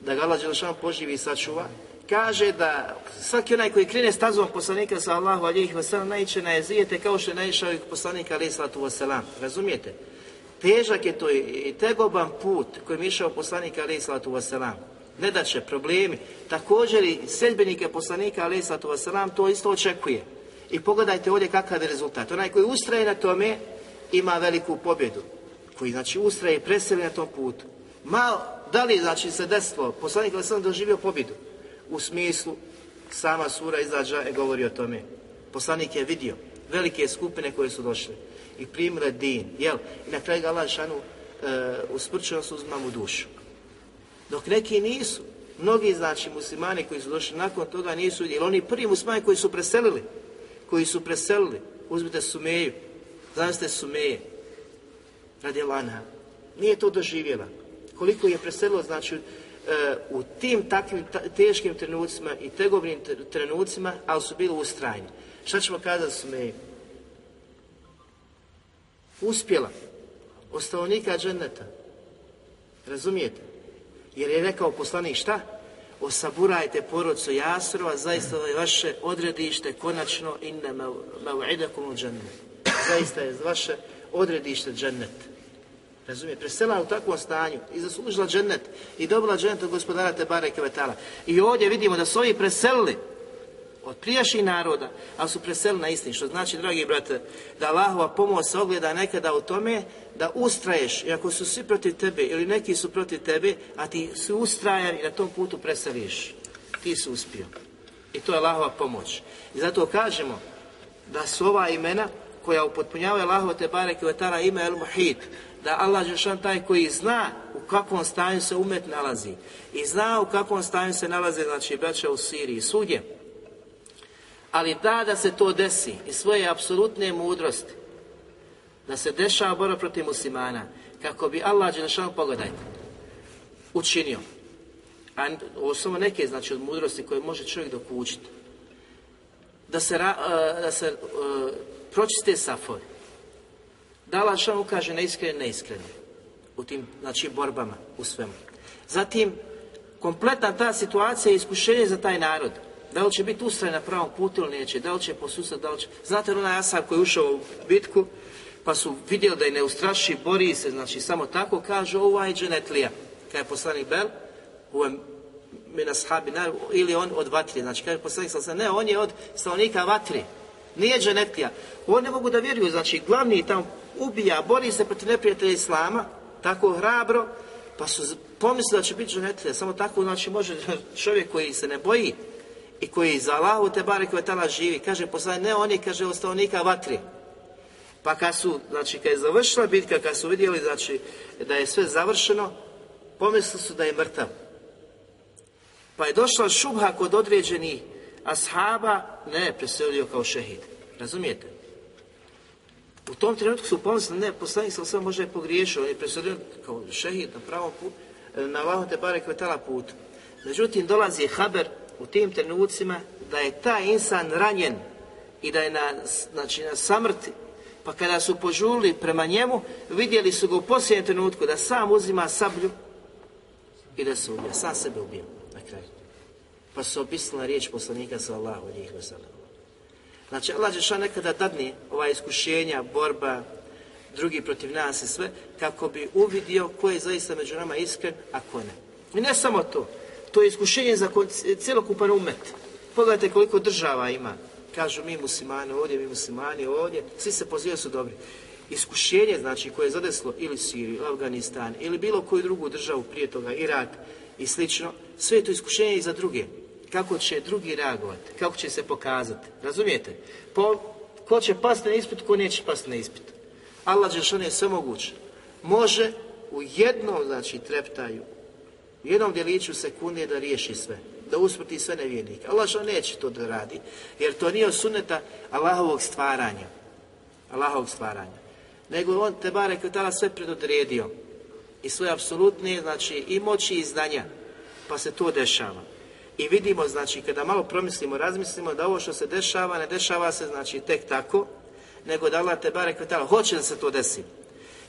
da ga Allah Đelšanu poživi i sačuva, kaže da svaki onaj koji krene stazom poslanika sa Allahu alijih wasalam naiće na jezijete kao što je naišao i poslanika alijih salatu wasalam. Razumijete? Težak je to i tegoban put kojim je išao poslanika alijih salatu wasalam. će problemi. Također i sedbenike poslanika alijih salatu wasalam to isto očekuje. I pogledajte ovdje kakav je rezultat. Onaj koji ustraje na tome ima veliku pobjedu. koji znači ustraje i preseli na tom putu. Malo, da li znači se desilo, poslanik ali sam doživio pobjedu u smislu sama sura izađa i govori o tome. Poslanik je vidio velike skupine koje su došle i primile din, jel? I na kraju ga Allah šanu e, usprčeno su uzmam u dušu. Dok neki nisu, mnogi znači muslimani koji su došli nakon toga nisu, jer oni prvi muslimani koji su preselili, koji su preselili, uzmite Sumeju, zamislite Sumeje, radi Lana, nije to doživjela. Koliko je preselilo, znači, e, u tim takvim teškim trenucima i tegovnim trenucima, ali su bili ustrajni. Šta ćemo kazati Sumeji? Uspjela. Ostavnika dženeta. Razumijete? Jer je rekao poslanik šta? Osaburajte porodcu Jasrova, zaista je vaše odredište konačno inne mau'idakum u Zaista je vaše odredište džennet. Razumije, presela u takvom stanju i zaslužila džennet i dobila džennet od gospodara Tebare Kvetala. I ovdje vidimo da su ovi preselili od prijašnjih naroda, ali su preselili na istini. Što znači, dragi brate, da Allahova pomoć se ogleda nekada u tome da ustraješ, i ako su svi protiv tebe ili neki su protiv tebe, a ti si ustrajan i na tom putu preseliš, ti si uspio. I to je Allahova pomoć. I zato kažemo da su ova imena koja upotpunjavaju Allahova te bareke ime El Muhit, da Allah Žešan taj koji zna u kakvom stanju se umet nalazi i zna u kakvom stanju se nalaze, znači, braća u Siriji, svugdje. Ali da da se to desi i svoje apsolutne mudrosti, da se dešava borba protiv muslimana, kako bi Allah Žešan, pogledajte, učinio. A ovo samo neke, znači, od mudrosti koje može čovjek dokučiti. Da se, da se pročiste safovi. Da Allah što ukaže neiskreni, neiskreni u tim, znači, borbama, u svemu. Zatim, kompletna ta situacija je iskušenje za taj narod. Da li će biti ustraj na pravom putu ili neće, da li će posusati, da li će... Znate onaj Asar koji je ušao u bitku, pa su vidjeli da je neustraši, bori se, znači samo tako kaže ovaj dženetlija, kada je poslanik Bel, u mina sahabi, ili on od vatri, znači kaže poslanik sam ne, on je od stanovnika vatri, nije dženetlija. Oni ne mogu da vjeruju, znači glavni tamo ubija, bori se protiv neprijatelja Islama, tako hrabro, pa su pomislili da će biti dženetlija. Samo tako znači može čovjek koji se ne boji i koji za Allahu te bare koje tala živi, kaže poslanik, ne oni, kaže ostavnika vatri. Pa kad su, znači kad je završila bitka, kad su vidjeli znači da je sve završeno, pomislili su da je mrtav. Pa je došla šubha kod određenih ashaba, ne, preselio kao šehid. Razumijete? U tom trenutku su pomislili, ne, poslanik sam sve može pogriješio, on je preselio kao šehid na pravom putu, na Allahom te bare kvetala putu. Međutim, dolazi haber u tim trenucima da je taj insan ranjen i da je na, znači, na samrti. Pa kada su požuli prema njemu, vidjeli su ga u posljednjem trenutku da sam uzima sablju i da se ubija, sam sebe ubija na kraju. Pa su opisala riječ poslanika sallahu alijih wasallam. Znači, Allah Žešan nekada dadne ova iskušenja, borba, drugi protiv nas i sve, kako bi uvidio ko je zaista među nama iskren, a ko ne. I ne samo to, to je iskušenje za cjelokupan umet. Pogledajte koliko država ima. Kažu mi muslimani ovdje, mi muslimani ovdje, svi se pozivaju su dobri. Iskušenje, znači, koje je zadeslo ili Siriju, Afganistan, ili bilo koju drugu državu prije toga, Irak i slično, sve je to iskušenje i za druge kako će drugi reagovati, kako će se pokazati. Razumijete? Po, ko će pasti na ispit, ko neće pasti na ispit. Allah Đelšan je sve moguće. Može u jednom, znači, treptaju, u jednom djeliću sekunde da riješi sve, da usmrti sve nevjernike. Allah što neće to da radi, jer to nije suneta Allahovog stvaranja. Allahovog stvaranja. Nego on te bare tada sve predodredio i svoje apsolutne, znači, i moći i znanja, pa se to dešava. I vidimo, znači, kada malo promislimo, razmislimo da ovo što se dešava, ne dešava se, znači, tek tako, nego da Allah te barek hoće da se to desi.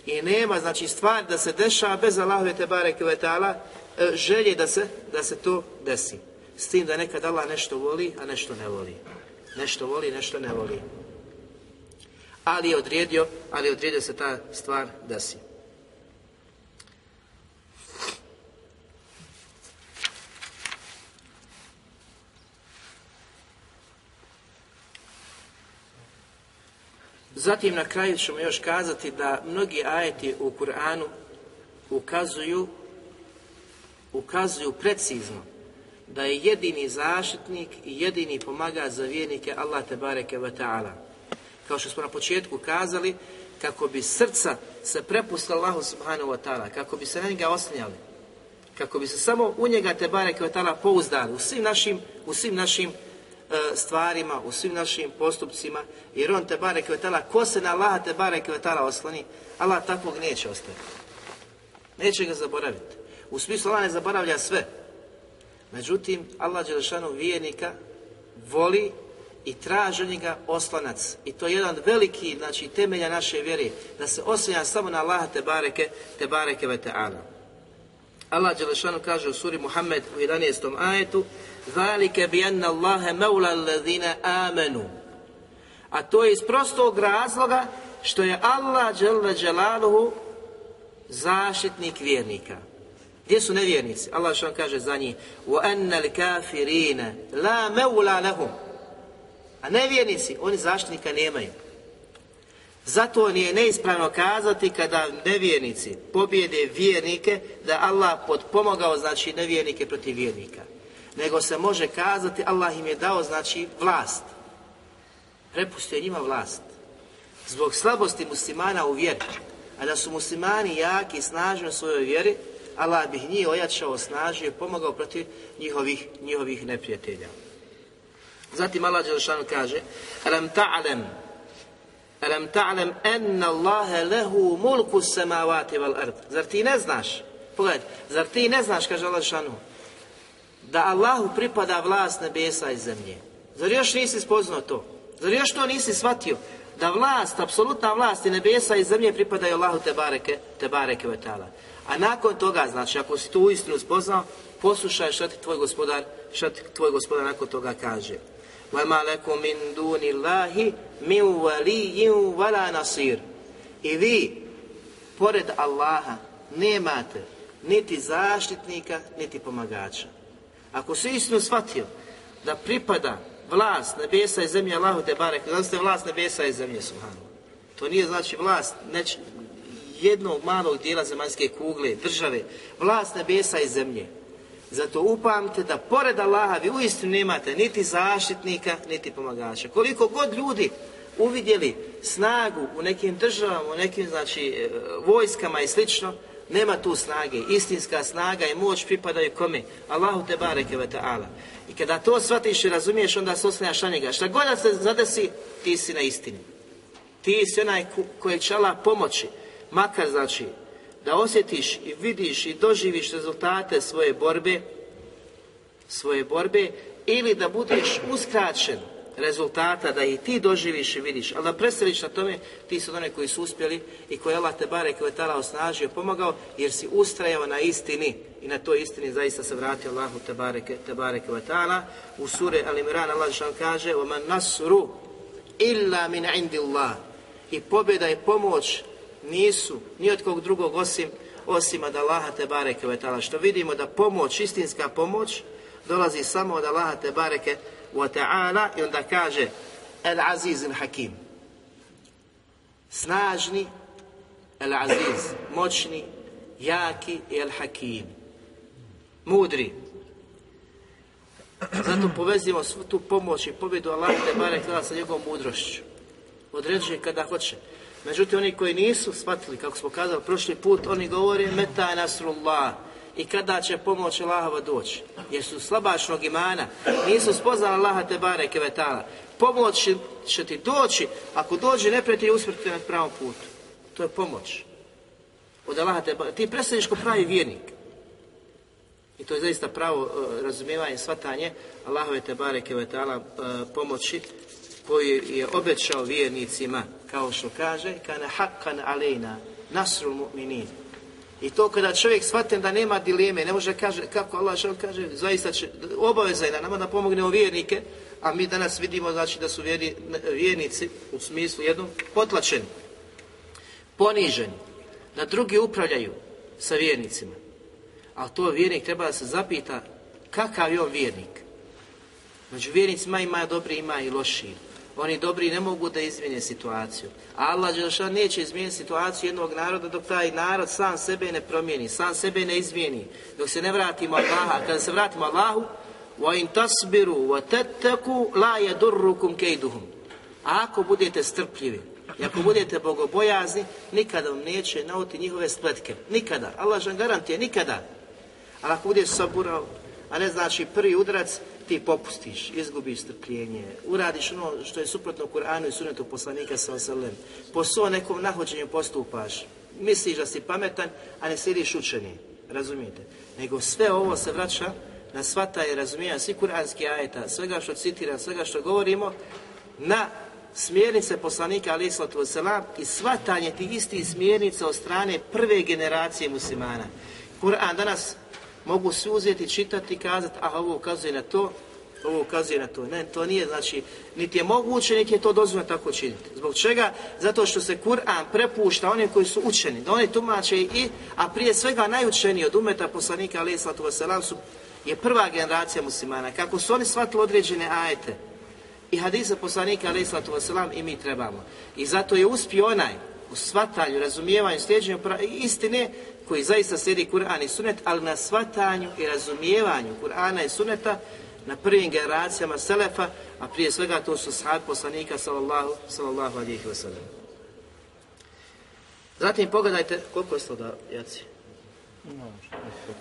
I nema, znači, stvar da se dešava bez Allahove te barek želje da se, da se to desi. S tim da nekad Allah nešto voli, a nešto ne voli. Nešto voli, nešto ne voli. Ali je odredio, ali je odredio se ta stvar desi. Zatim na kraju ćemo još kazati da mnogi ajeti u Kur'anu ukazuju ukazuju precizno da je jedini zaštitnik i jedini pomagač za vjernike Allah te bareke ve ta'ala. Kao što smo na početku kazali, kako bi srca se prepustila Allahu subhanahu wa ta'ala, kako bi se na njega osnijali, kako bi se samo u njega te bareke ve ta'ala pouzdali u svim našim, u svim našim e, stvarima, u svim našim postupcima, jer on te bareke ve ta'ala, ko se na Allaha te bareke ve ta'ala osloni, Allah takvog neće ostaviti. Neće ga zaboraviti. U smislu Allah ne zaboravlja sve. Međutim, Allah Đelešanu vijenika voli i traži njega oslanac. I to je jedan veliki, znači, temelja naše vjere, da se oslanja samo na Allaha te bareke, te bareke ve ta'ala. Allah Đelešanu kaže u suri Muhammed u 11. ajetu Zalike bi anna Allahe maula allazina amanu. A to je iz prostog razloga što je Allah Đele Đelaluhu zaštitnik vjernika. Gdje su nevjernici? Allah što vam kaže za njih وَأَنَّ الْكَافِرِينَ لَا مَوْلَا لَهُمْ A nevjernici, oni zaštitnika nemaju. Zato nije neispravno kazati kada nevjernici pobjede vjernike da Allah potpomogao znači nevjernike protiv vjernika. Nego se može kazati Allah im je dao znači vlast. Prepustio njima vlast. Zbog slabosti muslimana u vjeri. A da su muslimani jaki i snažni u svojoj vjeri, Allah bih njih ojačao, osnažio, pomogao protiv njihovih, njihovih neprijatelja. Zatim Allah Đelšanu kaže Alam ta'lem Alam ta'lem enna Allahe lehu mulku samavati val ard. Zar ti ne znaš? Pogledaj, zar ti ne znaš, kaže Allah Đelšanu, da Allahu pripada vlast nebesa i zemlje. Zar još nisi spoznao to? Zar još to nisi shvatio? Da vlast, apsolutna vlast i nebesa i zemlje pripadaju Allahu te bareke, te bareke. A nakon toga, znači, ako si tu uistinu spoznao, poslušaj šta ti tvoj gospodar, šta ti tvoj gospodar nakon toga kaže. وَمَا لَكُمْ مِنْ دُونِ اللَّهِ مِنْ وَلِيٍّ وَلَا نَصِيرٍ I vi, pored Allaha, nemate niti zaštitnika, niti pomagača. Ako si istinu shvatio da pripada vlast nebesa i zemlje Allahu te barek, da ste vlast nebesa i zemlje, subhanu. To nije znači vlast neč, jednog malog dijela zemaljske kugle, države, vlast nebesa i zemlje. Zato upamte da pored Allaha vi uistinu nemate niti zaštitnika, niti pomagača. Koliko god ljudi uvidjeli snagu u nekim državama, u nekim znači e, vojskama i slično, nema tu snage. Istinska snaga i moć pripadaju kome? Allahu te bareke ve ta'ala. I kada to shvatiš i razumiješ, onda se oslanjaš na njega. Šta god da se zadesi, ti si na istini. Ti si onaj koji će Allah pomoći makar znači da osjetiš i vidiš i doživiš rezultate svoje borbe, svoje borbe ili da budeš uskraćen rezultata, da i ti doživiš i vidiš, ali da preseliš na tome, ti su one koji su uspjeli i koji Allah te bare koji je osnažio, pomogao, jer si ustrajao na istini. I na toj istini zaista se vratio Allahu te bareke, te bareke U sure Al Imran Allah šan kaže: "Wa man nasru illa min indillah." I pobjeda i pomoć nisu ni od kog drugog osim osim od Allaha te bareke ve ta'ala. Što vidimo da pomoć, istinska pomoć, dolazi samo od Allaha te bareke ta'ala i onda kaže El Aziz il Hakim. Snažni, El Aziz, moćni, jaki i El Hakim. Mudri. Zato povezimo svu tu pomoć i pobjedu Allaha te bareke sa njegovom mudrošću. Određuje kada hoće. Međutim, oni koji nisu shvatili, kako smo kazali prošli put, oni govore meta nasrullah i kada će pomoć Allahova doći. Jer su slabašnog imana, nisu spoznali Allaha te bare kevetala. Pomoć će ti doći, ako dođe neprijatelj usmrti na pravom putu. To je pomoć. Od Allaha te. Ti predstavljaš ko pravi vjernik. I to je zaista pravo uh, razumijevanje shvatanje Allahove te bare kevetala uh, pomoći koji je obećao vjernicima, kao što kaže, kana haqqan alejna, nasrul mu'minin. I to kada čovjek shvati da nema dileme, ne može kaže, kako Allah što kaže, zaista će, obaveza je na nama da pomognemo vjernike, a mi danas vidimo znači da su vjerni, vjernici u smislu jednom potlačeni, poniženi, da drugi upravljaju sa vjernicima. A to vjernik treba da se zapita kakav je on vjernik. Među vjernicima ima dobri, ima i loši. Oni dobri ne mogu da izmijene situaciju. Allah Đelšan neće izmijeniti situaciju jednog naroda dok taj narod sam sebe ne promijeni, sam sebe ne izmijeni. Dok se ne vratimo Allaha. Kada se vratimo Allahu, وَإِن تَصْبِرُوا وَتَتَّكُوا لَا يَدُرُّكُمْ كَيْدُهُمْ A ako budete strpljivi, i ako budete bogobojazni, nikada vam neće nauti njihove spletke. Nikada. Allah vam garantije, nikada. Ali ako budeš saburao, a ne znači prvi udarac, ti popustiš, izgubiš strpljenje, uradiš ono što je suprotno Kur'anu i sunetu poslanika sa osalem, po svom nekom nahođenju postupaš, misliš da si pametan, a ne slidiš učeni, razumijete? Nego sve ovo se vraća na shvatanje razumijanja svih kuranskih ajeta, svega što citiram, svega što govorimo, na smjernice poslanika alaih sallatu i shvatanje tih istih smjernica od strane prve generacije muslimana. Kur'an danas mogu svi uzeti, čitati i kazati, a ovo ukazuje na to, ovo ukazuje na to. Ne, to nije, znači, niti je moguće, niti je to dozvoljeno tako činiti. Zbog čega? Zato što se Kur'an prepušta onim koji su učeni, da oni tumače i, a prije svega najučeniji od umeta poslanika alaih sallatu wasalam su je prva generacija muslimana. Kako su oni shvatili određene ajete i hadise poslanika alaih sallatu wasalam i mi trebamo. I zato je uspio onaj u shvatanju, razumijevanju, sljeđenju istine koji zaista slijedi Kur'an i Sunet, ali na shvatanju i razumijevanju Kur'ana i Suneta na prvim generacijama Selefa, a prije svega to su sahab poslanika sallallahu, sallallahu alihi wasallam. Zatim pogledajte, koliko je sloda, Jaci?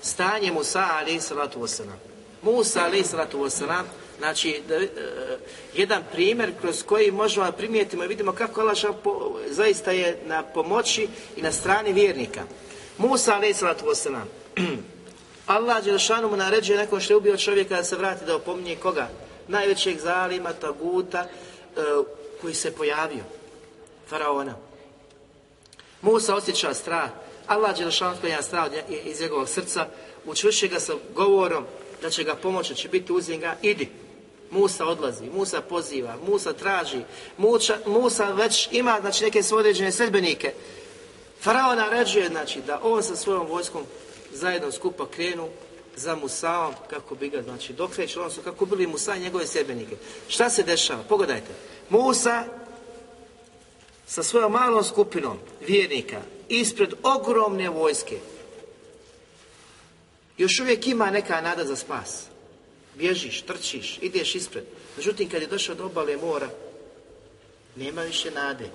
Stanje Musa alihi salatu wasallam. Musa alihi salatu wasallam, znači da, e, jedan primjer kroz koji možemo primijetimo i vidimo kako Allah zaista je na pomoći i na strani vjernika. Musa wasalam. Allah Đelšanu mu naređuje nakon što je ubio čovjeka da se vrati da opominje koga? Najvećeg zalima, taguta, e, koji se pojavio. Faraona. Musa osjeća strah. Allah Đelšanu sklanja strah iz njegovog srca. Učvrši ga sa govorom da će ga pomoći, će biti uz njega. Idi. Musa odlazi, Musa poziva, Musa traži, Musa, Musa već ima znači, neke svoje određene sredbenike Farao naređuje znači da on sa svojom vojskom zajedno skupa krenu za Musaom kako bi ga znači dokrećili, odnosno kako bili Musa i njegove sebenike. Šta se dešava? Pogledajte. Musa sa svojom malom skupinom vjernika ispred ogromne vojske još uvijek ima neka nada za spas. Bježiš, trčiš, ideš ispred. Međutim, kad je došao do obale mora, nema više nade.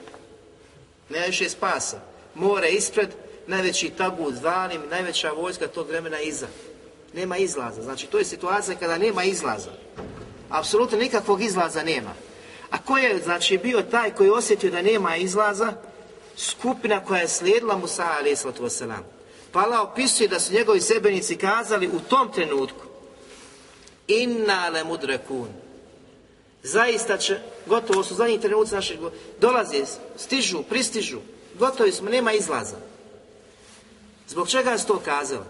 Nema više spasa more ispred, najveći tabu zvanim, najveća vojska tog vremena iza. Nema izlaza. Znači, to je situacija kada nema izlaza. Apsolutno nikakvog izlaza nema. A ko je, znači, bio taj koji je osjetio da nema izlaza? Skupina koja je slijedila Musa a.s. Pa Allah opisuje da su njegovi sebenici kazali u tom trenutku Inna le mudrekun. Zaista će, gotovo su zadnji trenuci našeg, dolaze, stižu, pristižu, Gotovi smo, nema izlaza. Zbog čega su to kazali?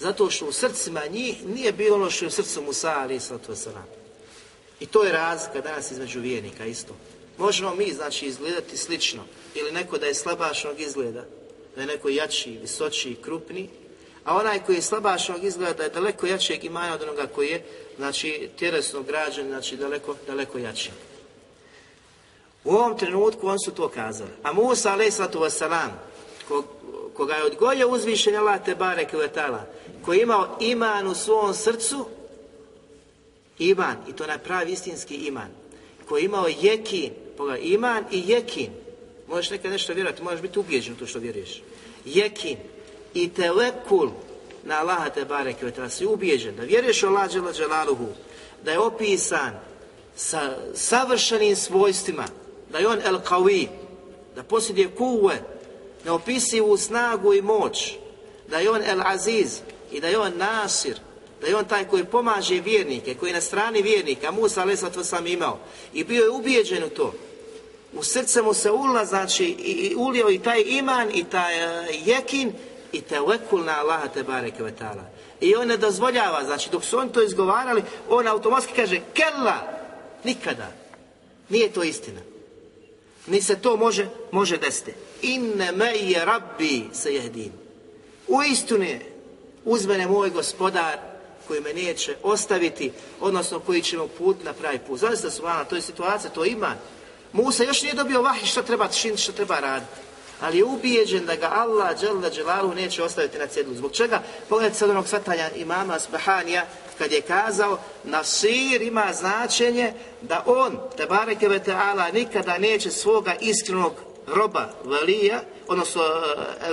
Zato što u srcima njih nije bilo ono što je u srcu Musa, ali I to je razlika danas između vijenika isto. Možemo mi, znači, izgledati slično. Ili neko da je slabašnog izgleda, da je neko jači, visoči, krupni, a onaj koji je slabašnog izgleda da je daleko jačeg imana od onoga koji je, znači, tjelesno građen, znači, daleko, daleko jači. U ovom trenutku on su to kazali. A Musa a.s. koga je odgojio uzvišenja Allah te bare kvetala, koji je imao iman u svom srcu, iman, i to na pravi istinski iman, koji je imao jekin, pogled, iman i jekin, možeš nekad nešto vjerovati, možeš biti ubijeđen u to što vjeruješ. Jekin i telekul na Allaha te bare kvetala, si ubijeđen, da vjeruješ u Allah da je opisan sa savršenim svojstvima, da je on el qawi, da posjeduje kuve, neopisivu snagu i moć, da je on el aziz i da je on nasir, da je on taj koji pomaže vjernike, koji je na strani vjernika, Musa a.s. sam imao i bio je ubijeđen u to. U srce mu se ula, znači, i, ulio i taj iman i taj uh, jekin i te lekul na Allaha te bareke vetala. I on ne dozvoljava, znači dok su oni to izgovarali, on automatski kaže kella, nikada. Nije to istina. Ni se to može, može desiti. Inne me je rabbi se jehdin. U istine, uz mene moj gospodar koji me neće ostaviti, odnosno koji će me put na pravi put. Zavisno su vana, to je situacija, to je iman. Musa još nije dobio vahi što treba činiti, što treba raditi. Ali je ubijeđen da ga Allah dželle dželalu neće ostaviti na cjedlu. Zbog čega? Pogledajte sad onog svatanja imama Sbahanija kad je kazao Nasir ima značenje da on, te bareke ve nikada neće svoga iskrenog roba velija, odnosno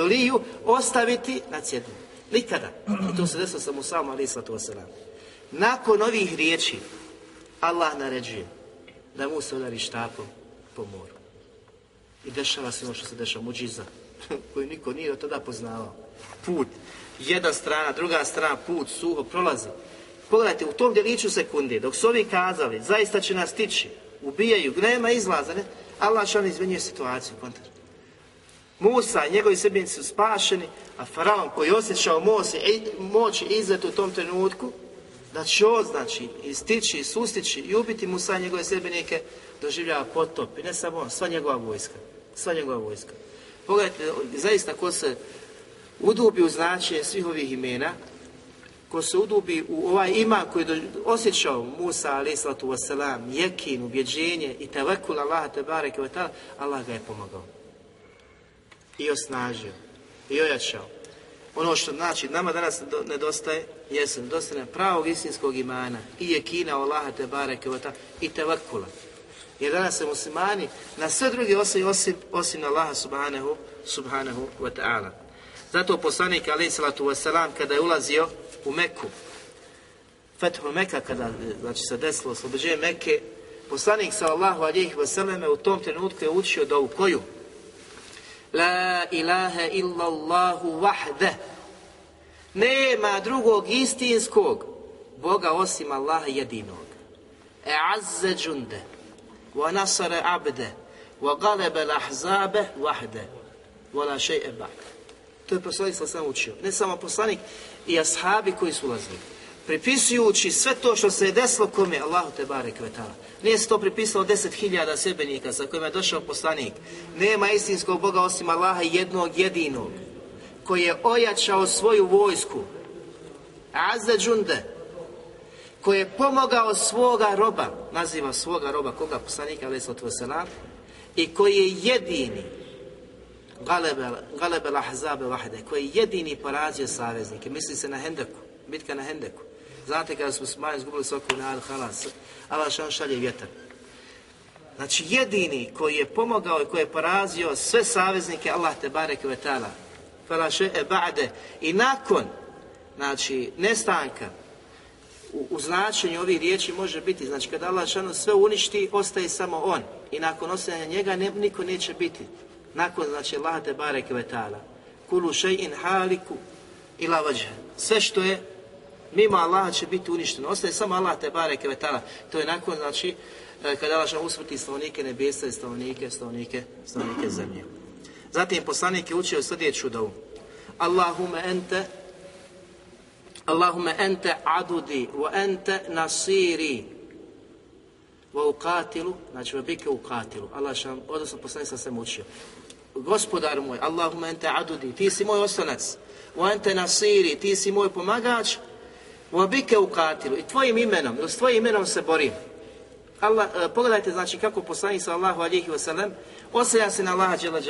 liju, ostaviti na cjedlu. Nikada. I to se desilo sa Musaom ali sallatu wasalam. Nakon ovih riječi Allah naređuje da mu se udari štapom po moru. I dešava se ono što se dešava, muđiza, koju niko nije od tada poznavao. Put, jedna strana, druga strana, put, suho, prolazi. Pogledajte, u tom djeliću sekunde, dok su ovi kazali, zaista će nas tići, ubijaju, nema izlaza, ne? Allah što izmenjuje situaciju, kontra. Musa i njegovi srbenici su spašeni, a faraon koji je osjećao moć, moć izlet u tom trenutku, da će on, znači, istići, sustići i ubiti Musa i njegove srbenike, doživljava potop. I ne samo on, sva njegova vojska. Sva njegova vojska. Pogledajte, zaista ko se udubi u značenje svih ovih imena, ko se udubi u ovaj iman koji je osjećao Musa alaihissalatu wasalam, jekin, ubjeđenje i tevekul Allaha te bareke Allah ga je pomogao. I osnažio. I ojačao. Ono što znači nama danas nedostaje, jesu nedostaje pravog istinskog imana i jekina Allaha te bareke i tevekula. Jer danas se muslimani na sve druge osim, osim, osim Allaha subhanahu, subhanahu wa ta'ala. Zato poslanik alaih salatu wasalam kada je ulazio u Meku, Fethu Meka kada znači, se desilo oslobođenje Mekke, poslanik sallallahu alihi wasallam u tom trenutku je učio dovu koju? La ilaha illa Allahu wahde. Nema drugog istinskog Boga osim Allaha jedinog. E azze džunde. Wa nasara abde. Wa galebe lahzabe wahde. Wa la še'e ba'de. To je poslanik sam učio. Ne samo poslanik, i ashabi koji su ulazili. Pripisujući sve to što se je desilo kome, Allahu te bare kvetala. Nije se to pripisalo deset hiljada sebenika sa kojima je došao poslanik. Nema istinskog Boga osim Allaha jednog jedinog koji je ojačao svoju vojsku. Azze džunde koji je pomogao svoga roba, naziva svoga roba, koga poslanika alaih i koji je jedini Galebe lahzabe vahde, koji je jedini porazio saveznike. Misli se na Hendeku, bitka na Hendeku. Znate kada smo smanje izgubili soku na Al-Halas, Allah šan šalje vjetar. Znači jedini koji je pomogao i koji je porazio sve saveznike Allah te bareke ve ta'ala. ba'de i nakon znači nestanka u, u značenju ovih riječi može biti, znači kada Allah sve uništi, ostaje samo on. I nakon ostajanja njega ne, niko neće biti nakon znači Allah te bareke ve taala. Kulu shay'in haliku ila vajh sve što je mimo Allaha će biti uništeno. Ostaje samo Allah te bareke ve taala. To je nakon znači e, kada Allah usmrti stanovnike nebesa i stanovnike stanovnike stanovnike zemlje. Zatim poslanik je učio sljedeću dovu. Allahumma ente Allahumma ente adudi wa ente nasiri wa uqatilu, znači wa bike uqatilu. Allah šam, odnosno poslanik sam se mučio gospodar moj, Allahumma ente adudi, ti si moj oslonac, wa ente nasiri, ti si moj pomagač, wa bike ukatilu, i tvojim imenom, s tvojim imenom se borim. Allah, e, pogledajte znači kako poslanik sallahu alihi wasallam oslanja se na Allaha džela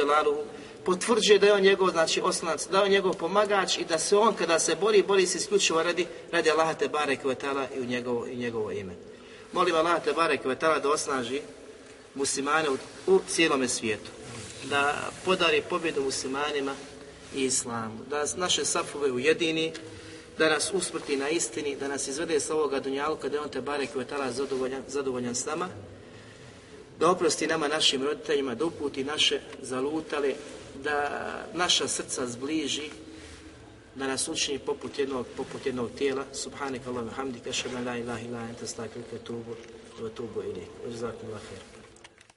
potvrđuje da je on njegov znači oslonac, da je on njegov pomagač i da se on kada se bori, bori se isključivo radi, radi Allaha te barek i u njegovo, i njegovo ime. Molim Allaha te barek da osnaži muslimane u, u cijelome svijetu da podari pobjedu muslimanima i islamu, da naše safove ujedini, da nas usmrti na istini, da nas izvede sa ovoga dunjalu kada je on te barek vetala zadovoljan, zadovoljan s nama, da oprosti nama našim roditeljima, da uputi naše zalutale, da naša srca zbliži, da nas učini poput jednog, poput jednog tijela. Subhanak Allahumma hamdika, an la ilaha illa anta atubu wa atubu ilayk.